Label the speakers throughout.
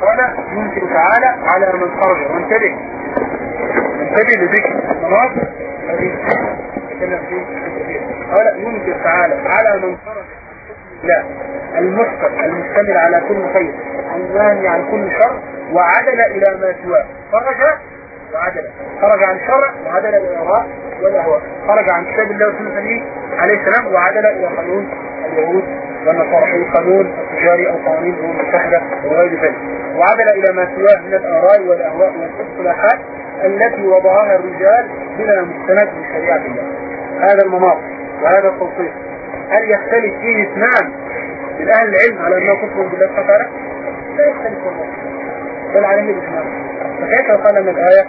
Speaker 1: قال يمكن تعالى على من خرج وانتبه انتبه لذكر. المناطق الذي تكلم فيه قال يمكن تعالى على من خرج. لا المحكم المشتمل على كل خير. الناهي عن كل شر وعدل إلى ما سواه. خرج؟ وعدل. خرج عن الشرع وعدل إلى الاراء والاهواء خرج عن كتاب الله وسنة عليه السلام وعدل إلى قانون اليهود والنصارى. قانون التجاري أو قوانين الامم المتحده وغير ذلك. وعدل إلى ما سواه من الآراء والأهواء والإصطلاحات التي وضعها الرجال بلا مستند من شريعة الله. هذا المناط وهذا التوصيف. هل يختلف فيه اثنان من أهل العلم على أنه كفر بالله وتعالى؟ لا يختلف والله بل عليه الاثنان فكيف قال من الآية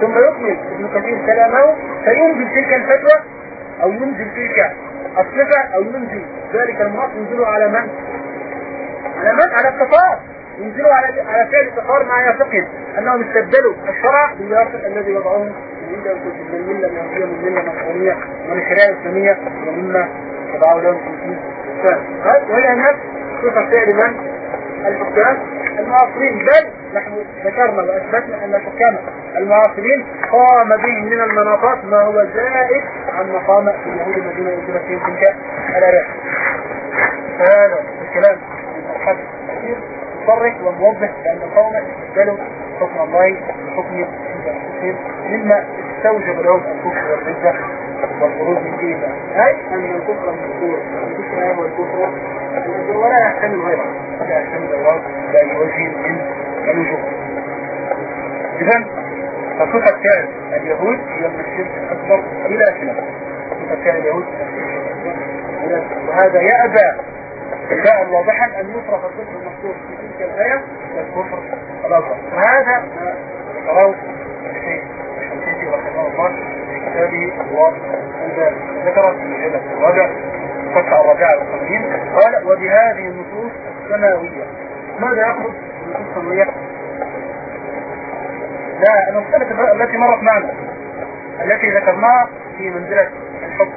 Speaker 1: ثم يكمل ابن كثير كلامه فينزل تلك الفتوى أو ينزل تلك الصفة أو ينزل ذلك المناط ينزله على من؟ على من؟ على الكفار ينزلوا على على فعل الكفار مع يعتقد انهم استبدلوا الشرع بالواقع الذي وضعوه من الملة اليهودية من الملة النصرانية ومن الشريعة الإسلامية ومما وضعوا لهم في وهي نفس صفة فعل من؟ الحكام؟ المعاصرين. بل نحن ذكرنا وأثبتنا أن الحكام المعاصرين قام بهم من المناطات ما هو زائد عن مقام اليهود الذين يجب فيهم تلك الايات فهذا الكلام من كثير مصرح وموضح بان القوم استبدلوا حكم الله بحكم انفسهم مما استوجب لهم الكفر والردة والخروج من دين أي أن الكفر المذكور الكفر هو الكفر ولا يحتمل غيره. لا يحتمل غيره بأي وجه من الوجوه إذا فصفة فعل اليهود هي من الشرك الأكبر إلى خلاف صفة فعل اليهود وهذا يأبى. جاء واضحا أن يصرف الكفر المذكور في تلك الآية والكفر الأكبر. وهذا ما ذكره الشيخ الشمسيسي رحمه الله كتابه الواضح ذكر في مجلة الرابع الصفحة الرابعة والخمسين قال وبهذه النصوص السماوية. ماذا يقصد النصوص السماوية؟ لا المسألة التي مرت معنا التي ذكرناها في منزلة الحب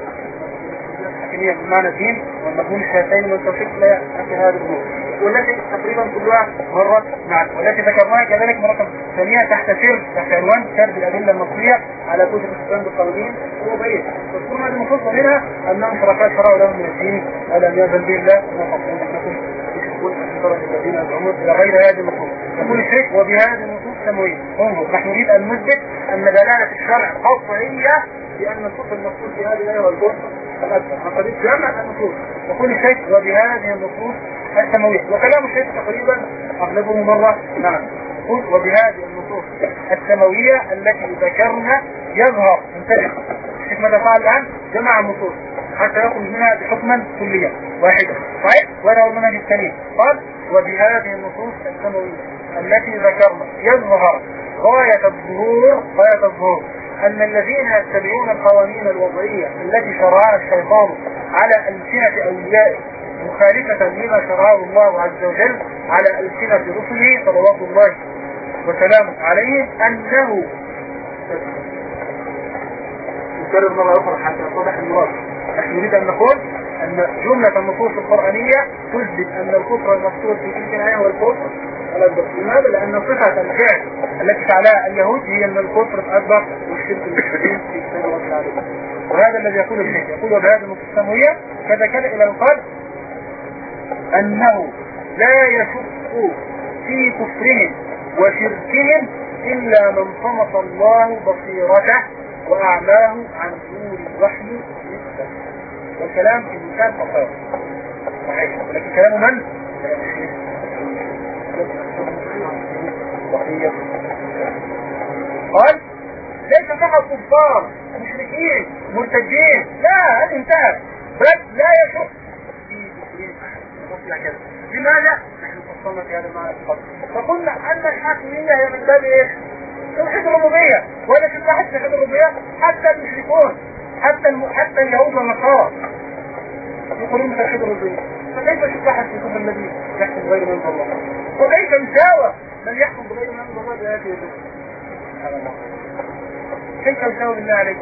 Speaker 1: الحكمية بمعنى الدين والمضمون الشهادتين والتوفيق لا في هذا الأمور والتي تقريبا كلها مرت معنا والتي ذكرناها كذلك مرة ثانية تحت سر تحت عنوان سرد الأدلة النصية على كتب الإسلام بالقوانين وبين تذكرون هذه النصوص منها أنهم شركاء شرعوا لهم من الدين ولم يأذن به الله. تشركون الذين يزعمون إلى غير هذه النصوص. يقول الشيخ وبهذه النصوص سموية انظر نحن نريد أن نثبت أن دلالة الشرع قطعية بأن الصف المقصود في هذه الآية والكفر الأكبر عقدت جمع النصوص. يقول الشيخ وبهذه النصوص السماوية وكلام الشيخ تقريبا أغلبه مرة. نعم. يقول وبهذه النصوص. السماوية التي ذكرنا يظهر. انتبه. الشيخ ماذا فعل الآن. جمع النصوص. حتى يخرج منها بحكما كليا. واحدا صحيح؟ هو المنهج السليم قال وبهذه النصوص السماوية التي ذكرنا يظهر غاية الظهور. غاية الظهور. أن الذين يتبعون القوانين الوضعية التي شرعها الشيطان على ألسنة أوليائه مخالفة لما شرعه الله عز وجل على ألسنة رسله صلوات الله وسلامه عليه أنه نكرر مرة أخرى حتى يتضح المراد نحن نريد أن نقول أن جملة النصوص القرآنية تثبت أن الكفر المذكور في تلك الآية هو الكفر. لماذا؟ لأن صفة الفعل التي فعلها اليهود هي من الكفر الأكبر والشرك المشركين في كتاب الله تعالى وهذا الذي يقول الشيخ. يقول وبهذه النصوص السماوية كذا إلى القلب أنه لا يشك في كفرهم وشركهم إلا من طمس الله بصيرته وأعلاه عن نور الوحي نسبة والكلام في مكان فقط صحيح لكن كلام من؟ كلام الشيخ قال ليس فقط كفار مشركين مرتدين. لا هذه انتهت. بل لا يشك في كفرهم لماذا؟ نحن فصلنا في هذا المعنى فقط. فقلنا أن الحاكمية هي من باب إيش؟ توحيد الربوبية. تتحد في توحيد الربوبية حتى المشركون حتى الم... حتى اليهود والنصارى يقولون توحيد الربوبية. فكيف تتحد في كفر الذي يحكم غير من الله؟ وكيف يساوى من يحكم بغير من الله بآياته سبحان الله. كيف يساوي بالله عليك؟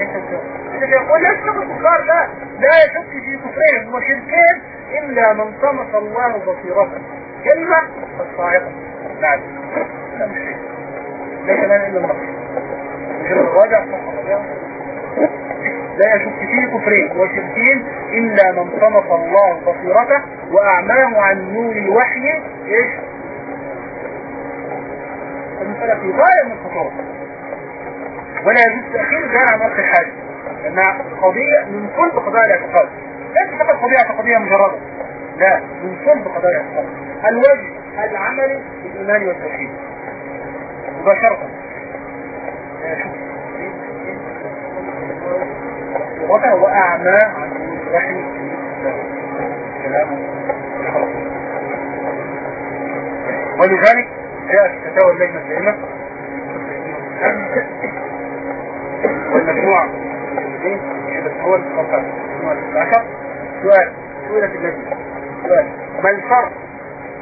Speaker 1: يقول لا يشرك الكفار لا لا يشك في كفرهم وشركهم إلا من طمس الله بصيرته. كلمة الصاعقة نعم لا مش ليس لنا إلا المرض مش الرواجع لا يشك في كفرين وشركين إلا من طمس الله بصيرته وأعماه عن نور الوحي إيش؟ المسألة في غاية من الخطورة ولا يجوز تأخير كان عن وقت الحاجة لأنها قضية من صلب قضايا الاعتقاد. ليس فقط قضية قضية مجردة لا من صلب قضايا الاعتقاد. الوجه العملي للإيمان والتوحيد. مباشرة. وضع وأعمى عن الوحي كلامه ولذلك جاءت فتاوى الدائمة والمجموعة العشر سؤال. سؤالة اللجنة سؤال. ما الفرق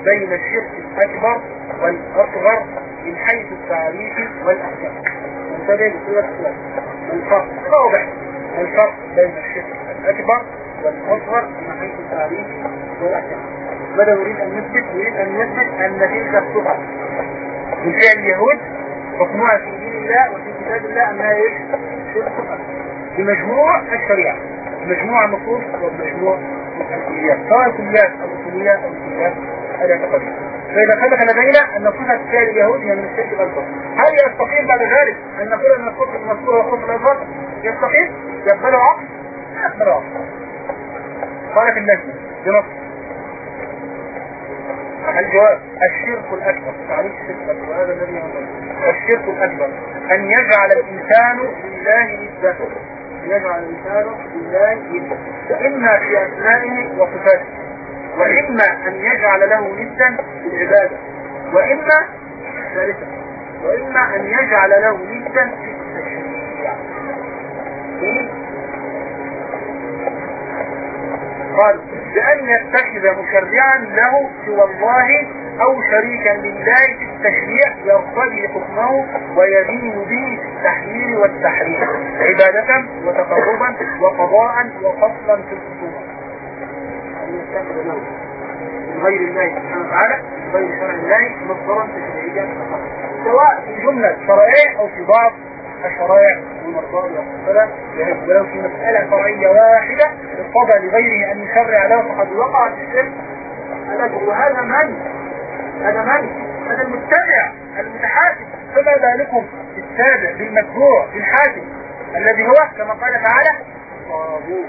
Speaker 1: بين الشرك الأكبر والأصغر من حيث التعريف والأحكام؟ منتبه لسورة السؤال ما الفرق؟ واضح. ما الفرق بين الشرك الأكبر والأصغر من حيث التعريف والأحكام؟ ماذا نريد أن نثبت؟ نريد أن نثبت أن تلك الصفة من فعل اليهود حكمها في دين الله وفي كتاب الله أنها إيش؟ شرك بمجموع الشريعة. بمجموع النصوص وبمجموع الكليات سواء الكليات أو الكليات أو الكليات الاعتقادية فإذا ثبت لدينا أن صفة فعل اليهود هي من الشرك الأكبر. هل يستقيم بعد ذلك أن نقول أن الكفر المذكور هو الكفر الأكبر؟ يستقيم؟ يقبله عقل؟ يقبله عقل قالت اللجنة بنص. الجواب الشرك الأكبر. تعريف الشرك الأكبر. هذا الذي الشرك الأكبر. أن يجعل الإنسان لله نسبة أن يجعل الإنسان لله إما في أسمائه وصفاته وإما أن يجعل له نسبا في العبادة وإما ثالثا وإما أن يجعل له نسبا في التشريع. قال بأن يتخذ مشرعا له سوى الله أو شريكا لله في التشريع يرتضي حكمه ويدين به التحليل والتحريم عبادة وتقربا وقضاء وفصلا في الخصومة غير الله سبحانه وتعالى غير شرع الله مصدرا تشريعيا سواء في جملة شرعية أو في بعض الشرائع والمرضى والصلاة ولو في مسألة شرعية واحدة اقتضى لغيره أن يشرع له فقد وقع في الشرك. وهذا من؟ هذا من؟ هذا المتبع المتحاكم. فما بالكم بالتابع بالمتبوع بالحاكم الذي هو كما قال تعالى؟ طاغوت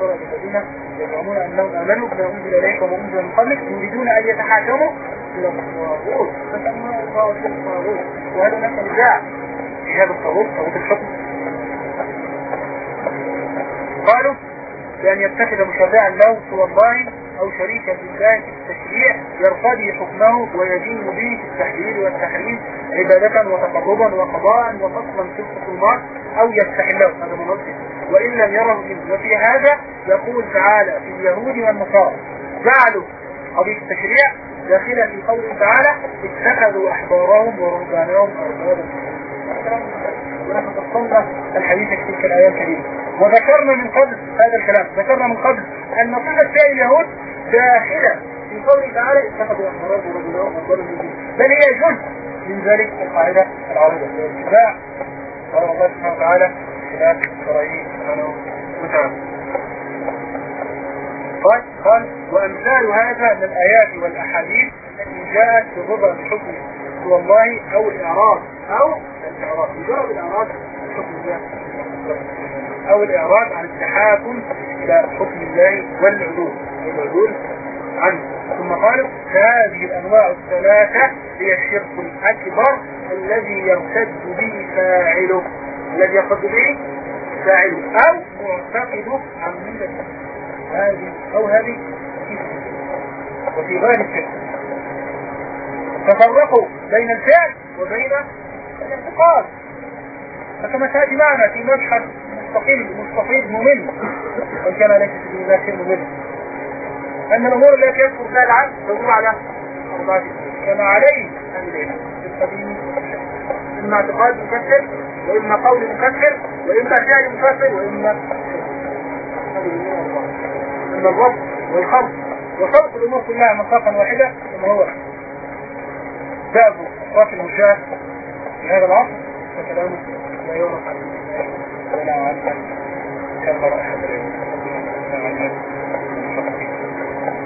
Speaker 1: ترى الذين يزعمون انهم آمنوا بما أنزل إليك وما أنزل من قبلك يريدون أن يتحاكموا إلى الطاغوت. فسموه الطاغوت. وهذا نفس في هذا الطاغوت طاغوت الحكم قالوا بأن يتخذ مشرعا له سوى الله أو شريكا لله في التشريع يرتضي حكمه ويدين به في التحليل والتحريم عبادة وتقربا وقضاء وفصلا في الخصومات أو يستحله هذا منظم وإن لم يره منه وفي هذا يقول تعالى في اليهود والنصارى جعلوا قضية التشريع داخلة في قوله تعالى اتخذوا أحبارهم ورهبانهم أربابا. ونحن فصلنا الحديث في تلك الآيات الكريمة. وذكرنا من قبل هذا الكلام ذكرنا من قبل أن صفة فعل اليهود داخلة في قوله تعالى اتخذوا أحبارهم ورهبانهم أربابا من بل هي جزء من ذلك القاعدة العربية. الاتباع قال الله سبحانه وتعالى خلاف الشرعي سبحانه وتعالى. قال قال وأمثال هذا من الآيات والأحاديث التي جاءت بالرضا بحكم الله أو الإعراض أو الإعراض مجرد الإعراض حكم الله. أو الإعراض عن التحاكم إلى حكم الله والعدول والعدول عنه. ثم قالوا هذه الأنواع الثلاثة هي الشرك الأكبر الذي يرتد به فاعله. الذي يرتد به فاعله أو معتقده عن ملة. هذه أو هذه. وفي الشرك. تفرقوا بين الفعل وبين الاعتقاد فكما تأتي معنا في مشهد مستقيم مستفيد ممل. وإن كان ليس في ذلك شيء ممل أن الأمور التي يذكر فيها العبد تدور على أربعة كما عليه العلم في القديم إما اعتقاد مكفر وإما قول مكفر وإما فعل مفاسد وإما إن الرب والخلق وخلق الأمور كلها مساقا واحدة كما هو باب أطراف المشاة في هذا العصر. فكلامه لا يورق عليه ولا عنك كبر أحد.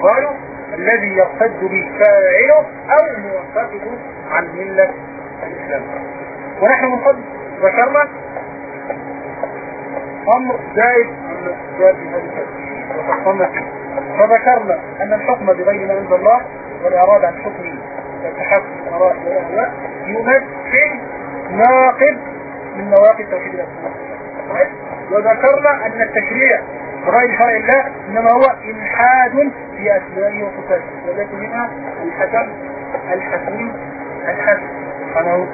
Speaker 1: قالوا الذي يرتد به فاعله أو موقفه عن ملة الإسلام. ونحن من قبل ذكرنا أمر زائد عن زائد هذه وفصلنا فذكرنا أن الحكم بغير ما أنزل الله والإرادة عن حكمه. والتحكم بالآراء والأهواء يمثل ناقض من نواقض توحيد الأسماء وذكرنا أن التشريع بغير شرع الله إنما هو إلحاد في أسمائه وصفاته. ولكن منها الحكم الحكيم الحكم سبحانه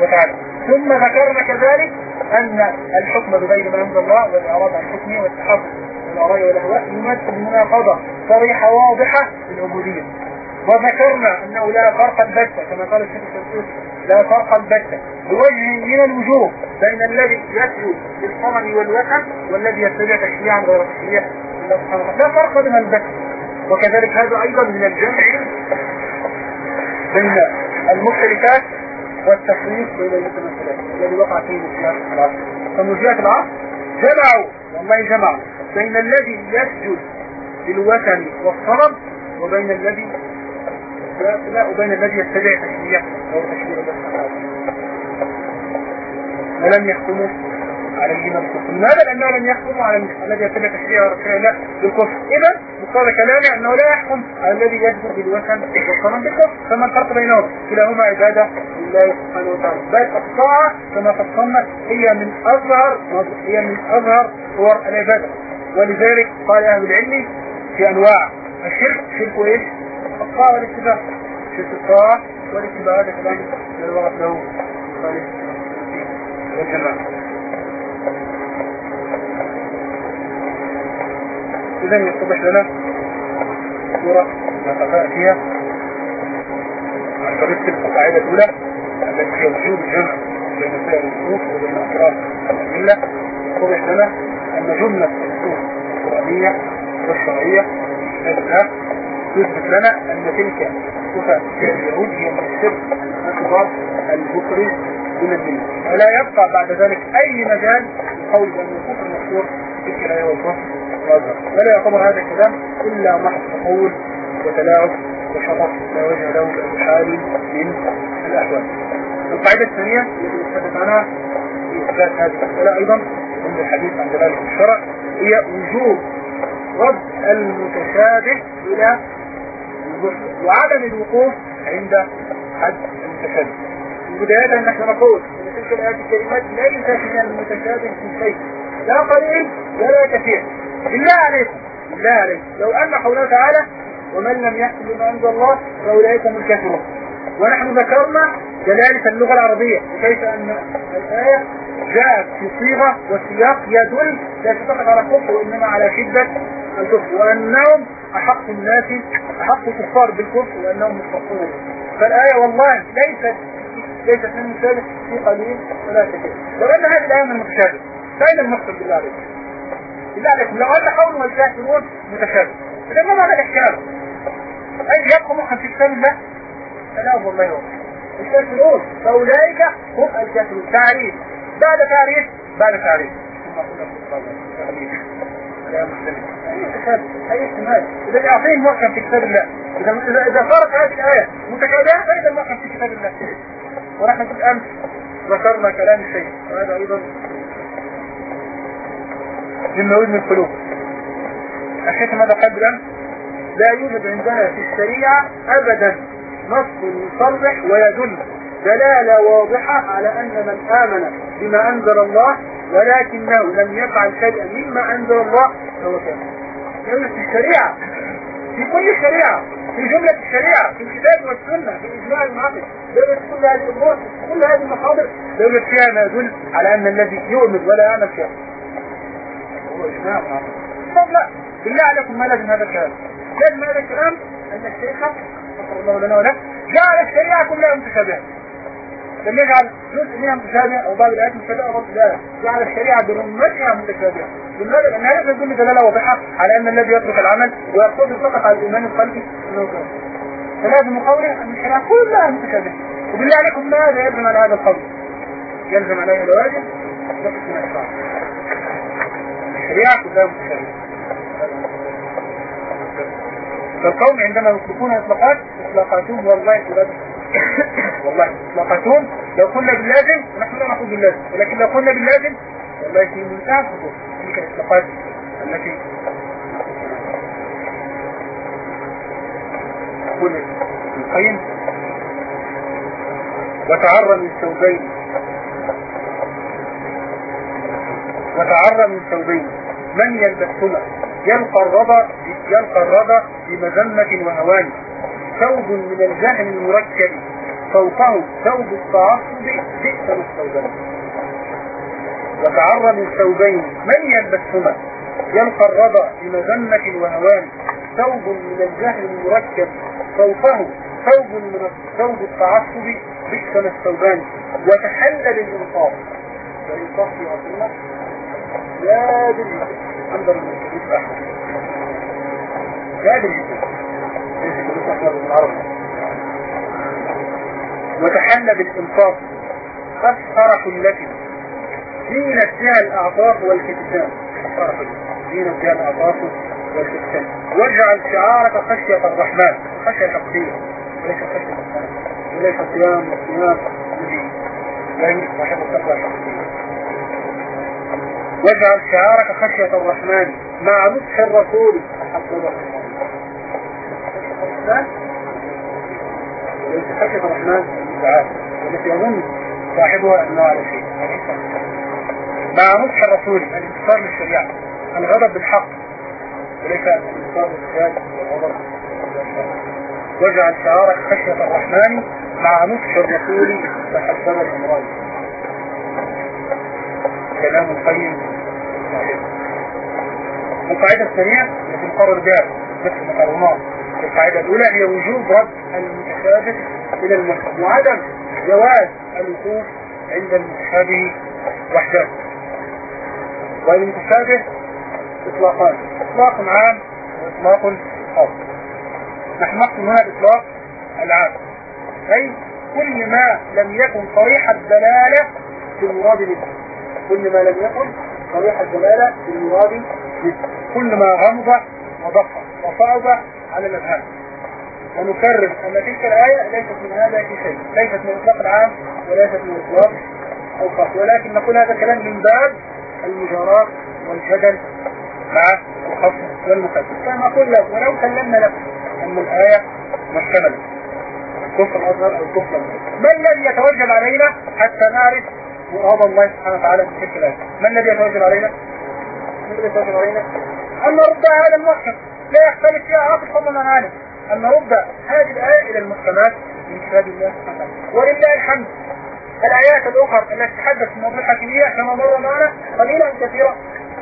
Speaker 1: وتعالى. ثم ذكرنا كذلك أن الحكم بغير ما أنزل الله والإعراض عن حكمه والتحكم بالآراء والأهواء يمثل مناقضة صريحة واضحة للعبودية. وذكرنا أنه لا فرق البتة كما قال الشيخ الشمسوس لا فرق البتة. بوجه من الوجوه بين الذي يسجد للصنم والوثن والذي يتبع تشريعا غير تشريع سبحانه وتعالى لا فرق بين البتة. وكذلك هذا أيضا من الجمع بين المختلفات والتفريق بين المتمثلات الذي وقع فيه مشكلات العصر فمرجئة العصر جمعوا والله جمعوا بين الذي يسجد للوثن والصنم وبين الذي لا وبين الذي يتبع تشريع أو تشريع الله ولم يحكموا عليهما بالكفر. لماذا لأنه لم يحكموا على الذي يتبع تشريع رسول الله بالكفر. إذا مقتضى كلامي أنه لا يحكم على الذي يجبر بالوثن والصنم بالكفر. فما الفرق بينهم؟ كلاهما عبادة لله سبحانه وتعالى. بل الطاعه كما فصلنا هي من أظهر هي من أظهر صور العبادة. ولذلك قال أهل العلم في أنواع. الشرك شرك إيش؟ الطاعه والاتباع شرك الطاعة والاتباع هذا كلام الوقت له. والجماعه إذا يتضح لنا صورة فيها عن طريق تلك القاعدة الأولى التي هي وجود الجمع بين سائر النصوص وبين أطراف الأدلة يتضح لنا أن جملة النصوص القرآنية والشرعية نفسها تثبت لنا أن تلك صفة اليهود هي من الشرك الأكبر البكري من الدين. ولا يبقى بعد ذلك أي مجال لقول بأن الكفر المشهور في الكراية والكفر ولا يعتبر هذا الكلام إلا محض تقول وتلاعب وشطط لا وجه له بحال من الأحوال. القاعدة الثانية التي نتحدث عنها في إثبات هذه المسألة أيضا من الحديث عن دلالة الشرع هي وجوب رد المتشابه إلى وعدم الوقوف عند حد المتشابه بداية نحن نقول أن تلك الآيات الكلمات ليست من المتشابه في شيء لا قليل ولا كثير. بالله عليكم بالله عليكم لو أن قوله تعالى ومن لم يحكم بما أنزل الله فأولئك هم الكافرون. ونحن ذكرنا دلالة اللغة العربية. وكيف أن الآية جاءت في صيغة وسياق يدل لا تتفق على كفر وإنما على شدة الكفر وأنهم أحق الناس أحق الكفار بالكفر وأنهم مستقون فالآية والله ليست ليست من المشابه في قليل ولا كثير. لو أن هذه الآية من المتشابه فأين المقصد بالله عليكم بالله عليكم لو أن قوله الكافرون متشابه. فده ما معنى الإحكام؟ أي يبقى مخا في الله فلا والله هو الكافرون فأولئك هم الكافرون. تعريف. بعد تعريف بعد تعريف. أي إذا يعطيهم محكم في كتاب الله. إذا إذا صارت هذه الآية متشابهة فإذا محكم في كتاب الله. ونحن بالأمس ذكرنا كلام الشيخ. وهذا أيضا مما يوجد القلوب. الشيخ ماذا بالأمس لا يوجد عندنا في الشريعة أبدا. نص يصرح ويدل. دلالة واضحة على أن من آمن بما أنزل الله ولكنه لم يفعل شيئا مما أنزل الله. فهو كافر يوجد في الشريعة. في كل الشريعة في جملة الشريعة في الكتاب والسنة في إجماع المعقل يوجد كل هذه الأمور كل هذه المحاضر يوجد فيها ما يدل على أن الذي يؤمن ولا يعمل شيئا هو إجماع معقل طب لا بالله عليكم ما لازم هذا الكلام. لازم هذا الكلام أن الشيخ غفر الله لنا ولك جعل الشريعة كلها متشابهة. لم يجعل جزء منها متشابه أو بعض الآيات متشابهة أو لا جعل الشريعة برمتها متشابهة. لماذا؟ لأن هذا يدل دلاله واضحه على أن الذي يترك العمل ويقتصر فقط على الإيمان القلبي إنه فلازم قوله أن الشريعة كلها متشابهة. وبالله عليكم ماذا يلزم على هذا القول؟ يلزم عليه الواجب الشرع الشريعة كلها متشابهة. فالقوم عندما يطلقون إطلاقات إطلاقاتهم والله تبادل والله إطلاقاتهم لو قلنا باللازم نحن لا نقول باللازم ولكن لو قلنا باللازم والله في منتهى الخطوط تلك الإطلاقات التي تقول القيم. وتعرى من ثوبين وتعرى من ثوبين من يلبسهما؟ يلقى الرضا يلقى الرضا بمذمة وهوان ثوب من الجهل المركب فوقه ثوب التعصب. بئس الثوبان وتعرى من ثوبين. من يلبسهما؟ يلقى الرضا بمذمة وهوان ثوب من الجهل المركب فوقه ثوب من ثوب التعصب. بئس الثوبان وتحلل الانصاف والانصاف في عصرنا لا بالله انظر المسجد احمد لا وتحلى بالإنصاف فاسخر حلته في نفسها الأعطاف والكتسان في نفسها الأعطاف والكتسان واجعل شعارك خشية الرحمن. خشية الحقيقية وليس خشية الرحمن. وليس صيام والصيام يعني صاحب التقوى الحقيقية واجعل شعارك خشية الرحمن. مع نصح الرسول. حفظه الرحمن. الرحمن يظن صاحبها أنه على شيء. مع نصح الرسول الانتصار للشريعة الغضب بالحق وليس الانتصار بالخيال والغضب واجعل شعارك خشية الرحمن مع نصح الرسول تحسن الأمراض. كلام القيم القاعدة الثانية التي نقرر بها نفس المقررات القاعدة الأولى هي وجوب رد المتشابه إلى المحكم وعدم جواز الوقوف عند المتشابه وحده. والمتشابه إطلاقان إطلاق عام وإطلاق خاص. نحن نقصد هنا الإطلاق العام. أي كل ما لم يكن صريح الدلالة في المراد منه كل ما لم يكن صريح الدلالة في المراد منه كل ما غمض وضخ وصعب على الأذهان ونكرر أن تلك الآية ليست من هذا في شيء ليست من إطلاق العام وليست من إطلاق الخاص ولكن نقول هذا الكلام من باب المجارات والجدل مع الخصم والمقدم. كما قلنا ولو كلمنا لكم أن الآية محتملة الكفر الأصغر أو الكفر الأصغر ما الذي يتوجب علينا حتى نعرف مراد الله سبحانه وتعالى في تلك الآية؟ ما الذي يتوجب علينا؟ ما الذي يتوجب علينا؟ أن نرد هذا المحكم. لا يختلف فيها عاقل عن عالم أن نرد هذه الآية إلى المحكمات من كتاب الله سبحانه وتعالى ولله الحمد. الآيات الأخرى التي تحدث في موضوع الحكمية كما مر معنا قليلة كثيرة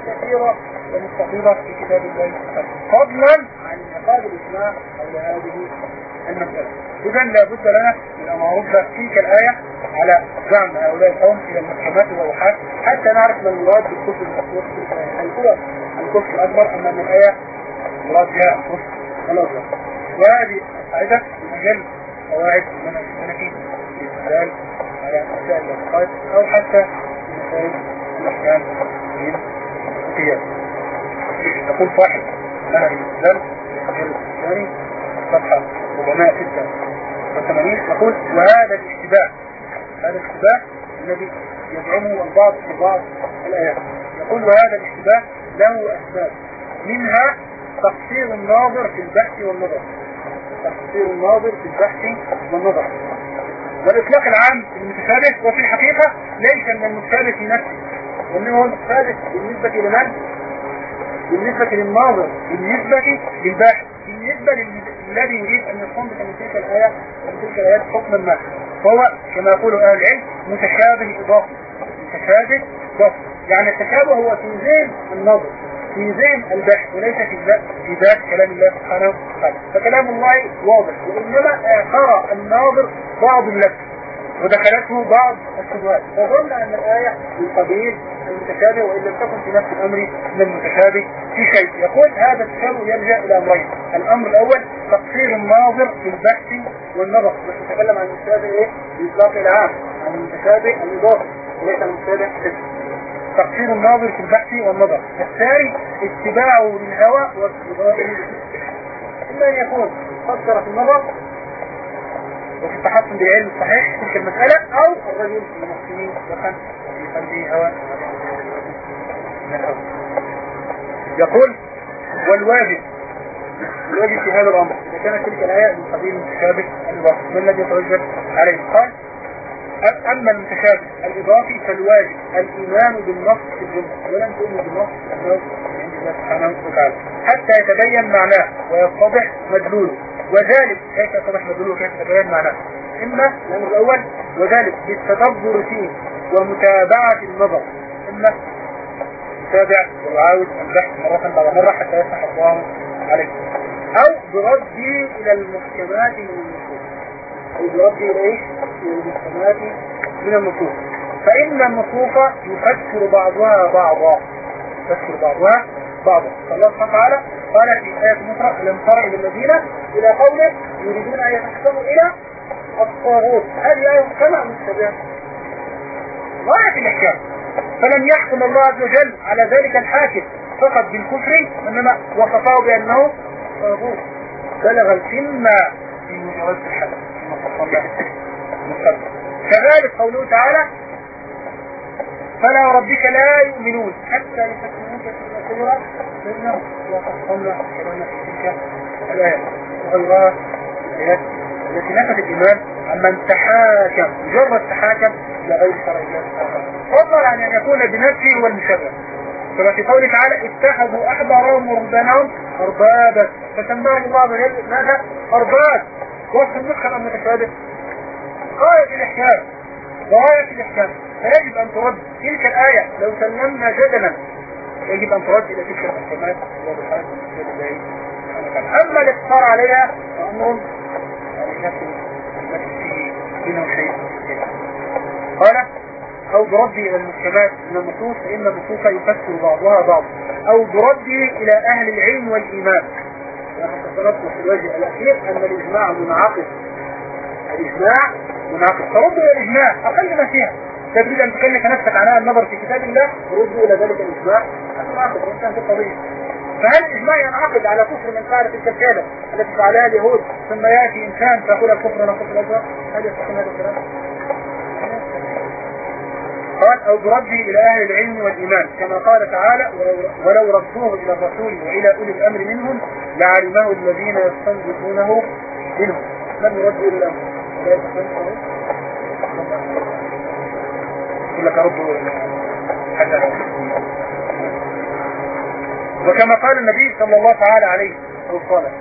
Speaker 1: كثيرة ومستقيمة في كتاب الله فضلا عن انعقاد الإجماع حول هذه المسألة. إذا لابد لنا من أن نرد تلك الآية على زعم هؤلاء القوم إلى المحكمات والروحات حتى نعرف ما المراد بالكفر الأكبر الكفر الأكبر أما من الآية بها الكفر الأصغر وهذه القاعدة مجال قواعد من السلفي للسؤال على مسائل الاعتقاد أو حتى مسائل الأحكام من القيام يقول صاحب منهج الإسلام المجال الثاني صفحة 486 يقول وهذا الاشتباه هذا الاشتباه الذي يزعمه البعض في بعض الآيات يقول وهذا الاشتباه له أسباب منها تقصير الناظر في البحث والنظر. تقصير الناظر في البحث والنظر. والإطلاق العام المتشابه وفي الحقيقة ليس من المتشابه في نفسه وإنه هو المتشابه بالنسبة لمن؟ بالنسبة للناظر بالنسبة للباحث بالنسبة للذي يريد أن يستنبط من تلك الآية من تلك الآيات حكما ما. فهو كما يقول أهل العلم متشابه إضافي متشابه إضافي يعني التشابه هو ذهن النظر. في ذهن البحث وليس في في ذات كلام الله سبحانه وتعالى. فكلام الله واضح وإنما اعترى الناظر بعض اللبس ودخلته بعض الشبهات وظن أن الآية من قبيل المتشابه وإن لم تكن في نفس الأمر من المتشابه في شيء. يقول هذا التشابه يرجع إلى أمرين. الأمر الأول تقصير الناظر في البحث والنظر. بس نتكلم عن المتشابه إيه؟ بإطلاق العام. عن المتشابه الإضافي وليس المتشابه تقصير الناظر في البحث والنظر. الثاني اتباعه للهوى واقتضاء إما أن يكون قصر في النظر وفي التحصن بالعلم الصحيح تلك المسألة أو الرجل المحسنين دخل في قلبه هوى. يقول والواجب الواجب في هذا الأمر. إذا كانت تلك الآية من قبيل المتشابه الواقع ما الذي يتوجب عليه. قال أما المتشابه الإضافي فالواجب الإيمان بالنص في الجملة ولن تؤمن بالنص عند الله سبحانه وتعالى. حتى يتبين معناه ويتضح مدلوله وذلك كيف يتضح مدلوله كيف يتبين معناه؟ إما الأمر الأول وذلك بالتدبر فيه ومتابعة النظر. إما يتابع ويعاود البحث مرة بعد مرة حتى يفتح الله عليه أو برده إلى المحكمات من أو إيش؟ إلى المحكمات من النصوص. فإن النصوص يفسر بعضها بعضا. يفسر بعضها بعضا. فالله سبحانه وتعالى قال في آية أخرى ألم تر إلى إلى قوله يريدون أن يتحكموا إلى الطاغوت. هذه آية كما مستبعة غاية الإحكام. فلم يحكم الله عز وجل على ذلك الحاكم. فقط بالكفر إنما وصفه بأنه طاغوت. بلغ القمة في مجاوزة الحد. كذلك قوله تعالى فلا ربك لا يؤمنون. حتى في الصورة بينهم وقصصنا كلام في تلك الآية وغيرها التي نفت الإيمان عمن تحاكم مجرد تحاكم إلى غير شرعيات فضلا عن أن يكون بنفسه هو المشرع. كما في قوله تعالى اتخذوا أحبارهم ورهبانهم أربابا. فسماهم الله بهذا ماذا؟ أرباب. وصف النسخة المتشابه غاية الإحكام غاية الإحكام فيجب أن ترد تلك الآية. لو سلمنا جدلا. يجب أن ترد إلى تلك المحكمات وضحات أما الاقتصار عليها فأمر يعني شيء. قال أو بردي إلى المحكمات من النصوص فإن النصوص يفسر بعضها بعض أو بردي إلى أهل العلم والإيمان. ونحن في الوجه الأخير أن الإجماع منعقد. الإجماع منعقد. فردوا إلى الإجماع أقل ما فيها. تريد أن تكلف نفسك عنها النظر في كتاب الله ردوا إلى ذلك الإجماع. هتنعقد وانتهت القضية فهل الإجماع ينعقد على كفر من تلك الكالة التي فعلها اليهود ثم يأتي إنسان فيقول الكفر أنا كفر الأزهر هل يستحيل هذا الكلام؟ قال أو بردي إلى أهل العلم والإيمان كما قال تعالى ولو ردوه إلى الرسول وإلى أولي الأمر منهم لعلمه الذين يستنبطونه منهم. لم يردوا إلى الأمر. لك ردوا حتى وكما قال النبي صلى الله تعالى عليه وسلم.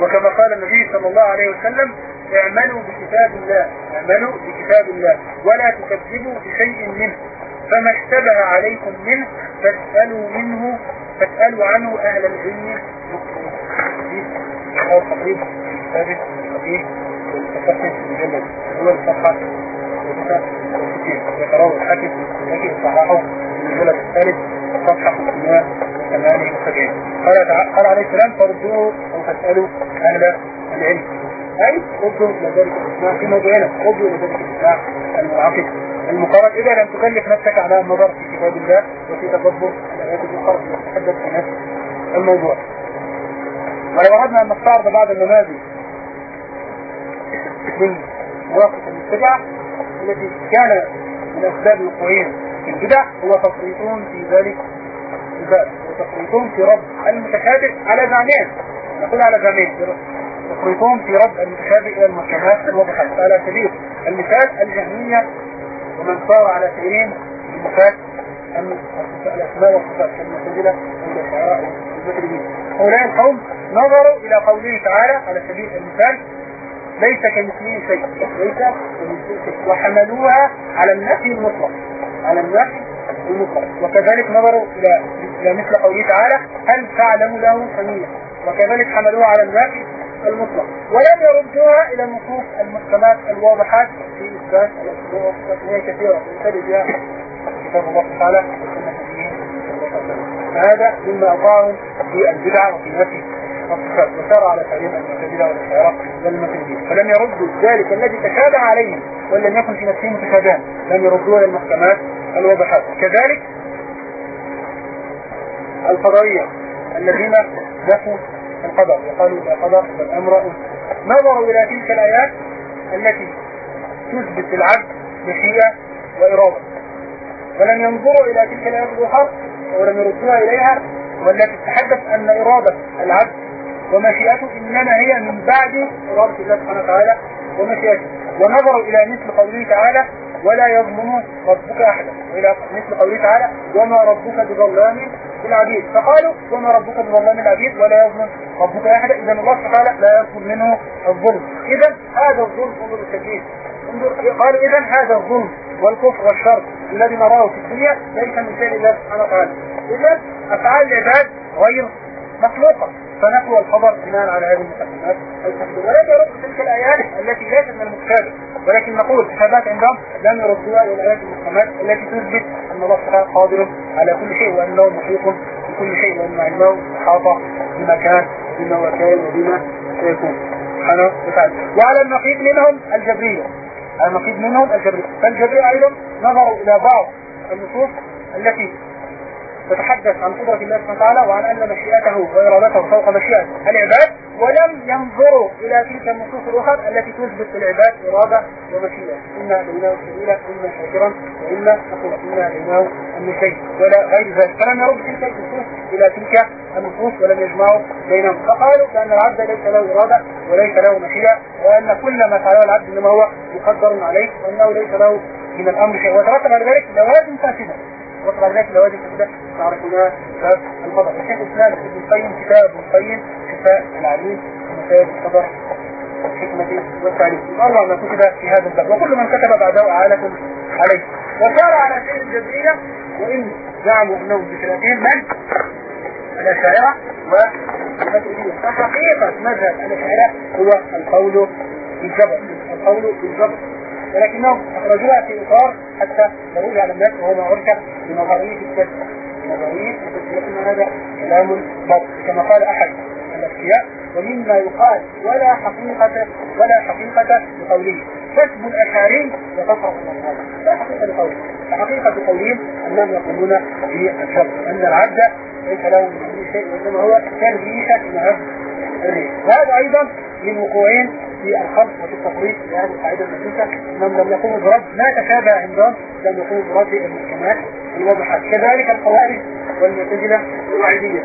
Speaker 1: وكما قال النبي صلى الله عليه وسلم اعملوا بكتاب الله اعملوا بكتاب الله ولا تكذبوا بشيء منه فما اشتبه عليكم منه فاسألوا منه فاسألوا عنه أهل العلم المجلد هو الحاكم المجلد الثالث الصفحة 578 قال قال عليه السلام فردوه أو فاسألوا أهل العلم أي ردوا إلى ذلك الإسماع في موضوعنا ردوا إلى ذلك الإسماع المنعقد المقارن إذا لم تكلف نفسك على النظر في كتاب الله وفي تدبر الآيات الأخرى تتحدث في نفس الموضوع. ولو أردنا أن نستعرض بعض النماذج من مواقف المبتدعة التي كان من أسباب وقوعهم في البدع هو تفريطون في ذلك الباب وتفريطون في رد المتشابه على زعمين نقول على زعمين تفريطون في رد المتشابه إلى المحكمات الواضحة على سبيل المثال الجهمية ومن صار على سبيلين المثال الأسماء والصفات كالمعتزلة والشعراء والمسلمين هؤلاء القوم نظروا إلى قوله تعالى على سبيل المثال ليس كمثله شيء ليس كمثله شيء. وحملوها على النفي المطلق على النفي المطلق. وكذلك نظروا إلى إلى مثل قوله تعالى هل تعلم له سميع وكذلك حملوها على النفي المطلق. ولم يردوها إلى النصوص المحكمات الواضحات في إثبات الأسبوع. وهي كثيرة. تنتبه بها كتاب الله تعالى هذا مما أقام في البدع وفي نفي الصفات وسار على تعليم المعتزلة والأشاعرة والمتردين فلم يردوا ذلك الذي تشابه عليهم ولم يكن في نفسهم متشابها لم يردوه إلى المحكمات الواضحات. كذلك القضائية الذين نفوا القدر وقالوا لا قدر بل أمر. نظروا إلى تلك الآيات التي تثبت العبد مشيئة وإرادة؟ ولم ينظروا إلى تلك الآيات الأخرى ولم يردوها إليها والتي تتحدث أن إرادة العبد ومشيئته إنما هي من بعد إرادة الله سبحانه وتعالى ومشيئته. ونظروا إلى مثل قوله تعالى ولا يظلم ربك أحدا. وإلى مثل قوله تعالى وما ربك بظلام للعبيد فقالوا وما ربك بظلام للعبيد ولا يظلم ربك أحدا إذا الله وتعالى لا يطلب منه الظلم. إذا هذا الظلم انظر التجديد قالوا إذا هذا الظلم والكفر والشر الذي نراه في الدنيا ليس من شيء الله سبحانه وتعالى. إذا أفعال العباد غير مخلوقة. فنقوى الخبر بناء على هذه المقدمات. ولا يرد تلك الآيات التي ليست من المتشابه ولكن نقول الشهادات عندهم لم يردوها إلى الآيات المحكمات التي تثبت أن الله سبحانه قادر على كل شيء وأنه محيط بكل شيء وأن علمه إحاطة بما كان وبما هو كان وبما سيكون. سبحانه وتعالى. وعلى النقيض منهم الجبرية. على النقيض منهم الجبرية. فالجبرية أيضا نظروا إلى بعض النصوص التي تتحدث عن قدرة الله سبحانه وتعالى وعن أن مشيئته وإرادته فوق مشيئة العباد ولم ينظروا إلى تلك النصوص الأخرى التي تثبت للعباد إرادة ومشيئة. إنا لله سبيلا إما شاكرا وإما نقول إنا لله النسيء ولا غير ذلك. فلم يرد تلك النصوص إلى تلك النصوص ولم يجمعوا بينهم. فقالوا بأن العبد ليس له إرادة وليس له مشيئة وأن كل ما فعله العبد إنما هو مقدر عليه وأنه ليس له من الأمر شيء. وترتب على ذلك لوازم فاسدة. ذلك لوازم فاسدة تعرفونها القدر الشيخ الإسلام ابن القيم كتاب ابن القيم شفاء العليم ومسائل القدر والحكمة والتعليم. أروع ما كتب في هذا الباب. وكل من كتب بعده أعانة عليه. وصار على سير الجبرية وإن زعموا أنهم بثلاثين من؟ الأشاعرة والمسؤولية فحقيقة مذهب الأشاعرة هو القول بالجبر القول بالجبر ولكنهم أخرجوها في إطار حتى لو على الناس وهو ما عرف بنظرية الكذب نظرية لكن هذا كلام باطل كما قال أحد الأشياء ومما يقال ولا حقيقة ولا حقيقة لقوله. كسب الأشعري وتصرف الأموال لا حقيقة لقوله. حقيقة قولهم أنهم يقولون بالشر أن العبد ليس له من شيء وإنما هو تربيشة من عبد وهذا أيضا من وقوعين في الخلق وفي التفريط في هذه القاعدة المسيسة أنهم لم يقوموا برد ما تشابه عندهم لم يقوموا برد المحكمات. الواضحات كذلك القوارث والمعتزلة الوعيدية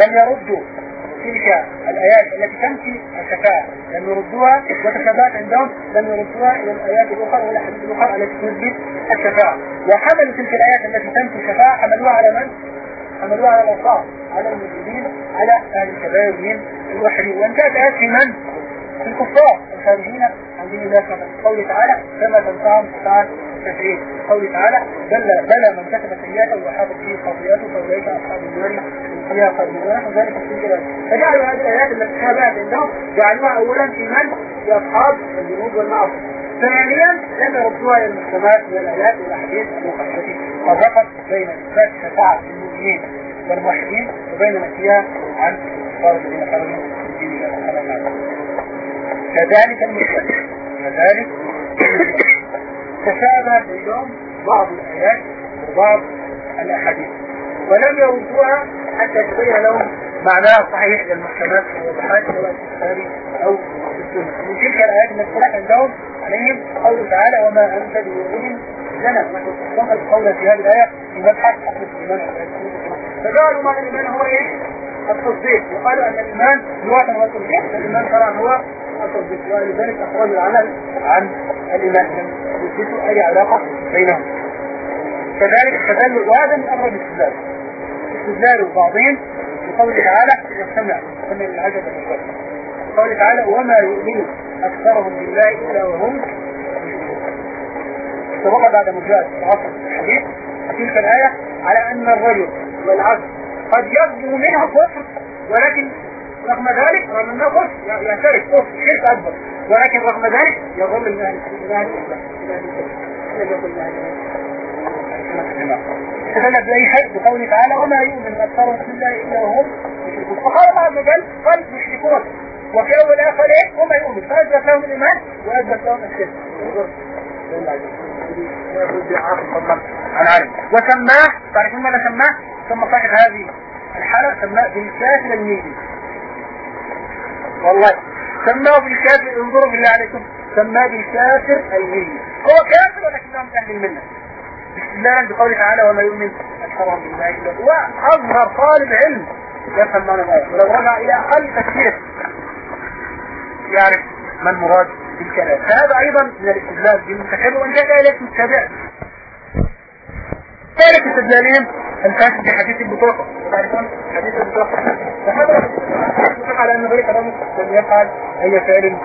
Speaker 1: لم يردوا تلك الآيات التي تنفي الشفاعة لم يردوها وتشابهت عندهم. لم يردوها إلى الآيات الأخرى ولا الحديث الأخرى التي تثبت الشفاعة وحملوا تلك الآيات التي تنفي الشفاعة حملوها على من؟ حملوها على الأوصاف على المسلمين على أهل الكبائر من الوحدين وانتهت آيات في من؟ في الكفار الخارجين. عن دين الله سبحانه قوله تعالى كما تنفعهم شفاعة الشافعين قوله تعالى بلى بلى من كتب سيئاته وحاطت فيه خطيئته فأولئك أصحاب النار فيها خالدون ونحن ذلك في كده فجعلوا هذه الآيات التي شابهت عندهم جعلوها اولا في من؟ في أصحاب الذنوب والمعاصي. ثانيا لم يردوها إلى المحكمات من الآيات والأحاديث المقدسة. فرقت بين اثبات شفاعه المؤمنين والموحدين وبين نفيها عن الكفار الذين خرجوا من دين الله. وتعالى كذلك المسلم كذلك تشابه بينهم بعض الآيات وبعض الأحاديث. ولم يردوها حتى يتبين لهم معناها الصحيح للمحكمات والوضحات في السنة من تلك الآيات المذكورة عندهم عليهم قوله تعالى وما أنت بمؤمن لنا نحن القول في هذه الآية أصل الإيمان. فجعلوا معنى الإيمان هو إيه؟ التصديق. وقالوا أن الإيمان لغة والتصديق الإيمان شرعا هو التصديق. ولذلك أخرج العمل عن الإيمان. يثبتوا أي علاقة بينهم. كذلك استدلوا وهذا من أمر الاستدلال. استدلال بعضهم بقوله تعالى يستمع. يستمع العجب المشكلة قوله تعالى وما يؤمن أكثرهم بالله إلا وهم استبقى بعد مجاهد عصر الحديث تلك الآية على أن الرجل والعبد قد يبدو منها كفر ولكن رغم ذلك رغم أنه كفر يعترف كفر شرك أكبر ولكن رغم ذلك يظل أهل الاسلام استدل بأي حد بقوله تعالى وما يؤمن أكثرهم بالله إلا وهم فقال الله عز وجل قال مشركون. وفي آخر إيه؟ هم يؤمن. فأثبت لهم الإيمان وأثبت لهم الشرك. وسماه تعرفون ماذا سماه؟ ثم صاحب هذه الحالة سماه بالكافر الميدي والله سماه بالكافر انظروا بالله عليكم سماه بالكافر الميدي هو كافر ولكنه من أهل الملة. استدلالا بقوله تعالى وما يؤمن أكثرهم بالله إلا هو. أظهر طالب علم. يفهم معنى الآية ولو رجع إلى أقل تفسير يعرف ما المراد بالكلام؟ فهذا أيضا من الاستدلال بالمتشابه وإن كان لا متشابه ثالث استدلالهم الفاسد بحديث البطاقة تعرفون حديث البطاقة. فهذا على أن ذلك لم يفعل أي فعل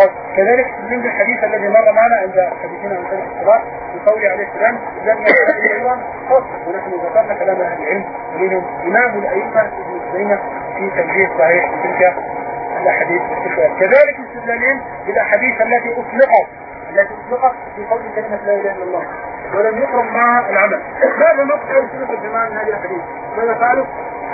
Speaker 1: قد كذلك من الحديث الذي مر معنا عند حديثنا عن سنة الصلاة بقول عليه السلام لم يكن أيضا قط ونحن ذكرنا كلام أهل العلم ومنهم إمام الأئمة ابن سينا في تنجيز صحيح. تلك الأحاديث كذلك استدلالين بالأحاديث التي أطلقت التي أطلقت في قول كلمة لا إله إلا الله. ولم يقرن معها العمل. ماذا نقص سنة الجماعة من هذه الأحاديث ماذا فعلوا؟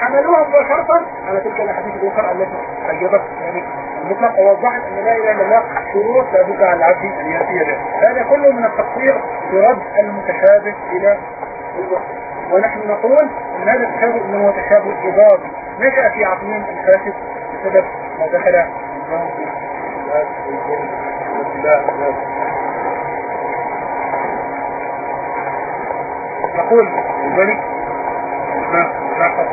Speaker 1: حملوها مباشرة على تلك الأحاديث الأخرى التي حيضت. يعني المطلق ووضحت أن لا إله إلا الله شروط لابد على العبد أن يأتي بها هذا كله من التقصير في رد المتشابه إلى الوقت ونحن نقول أن هذا التشابه هو تشابه إضافي. نشأ في عقلين الفاسد؟ بسبب ما دخل نقول الملك ما لاحظ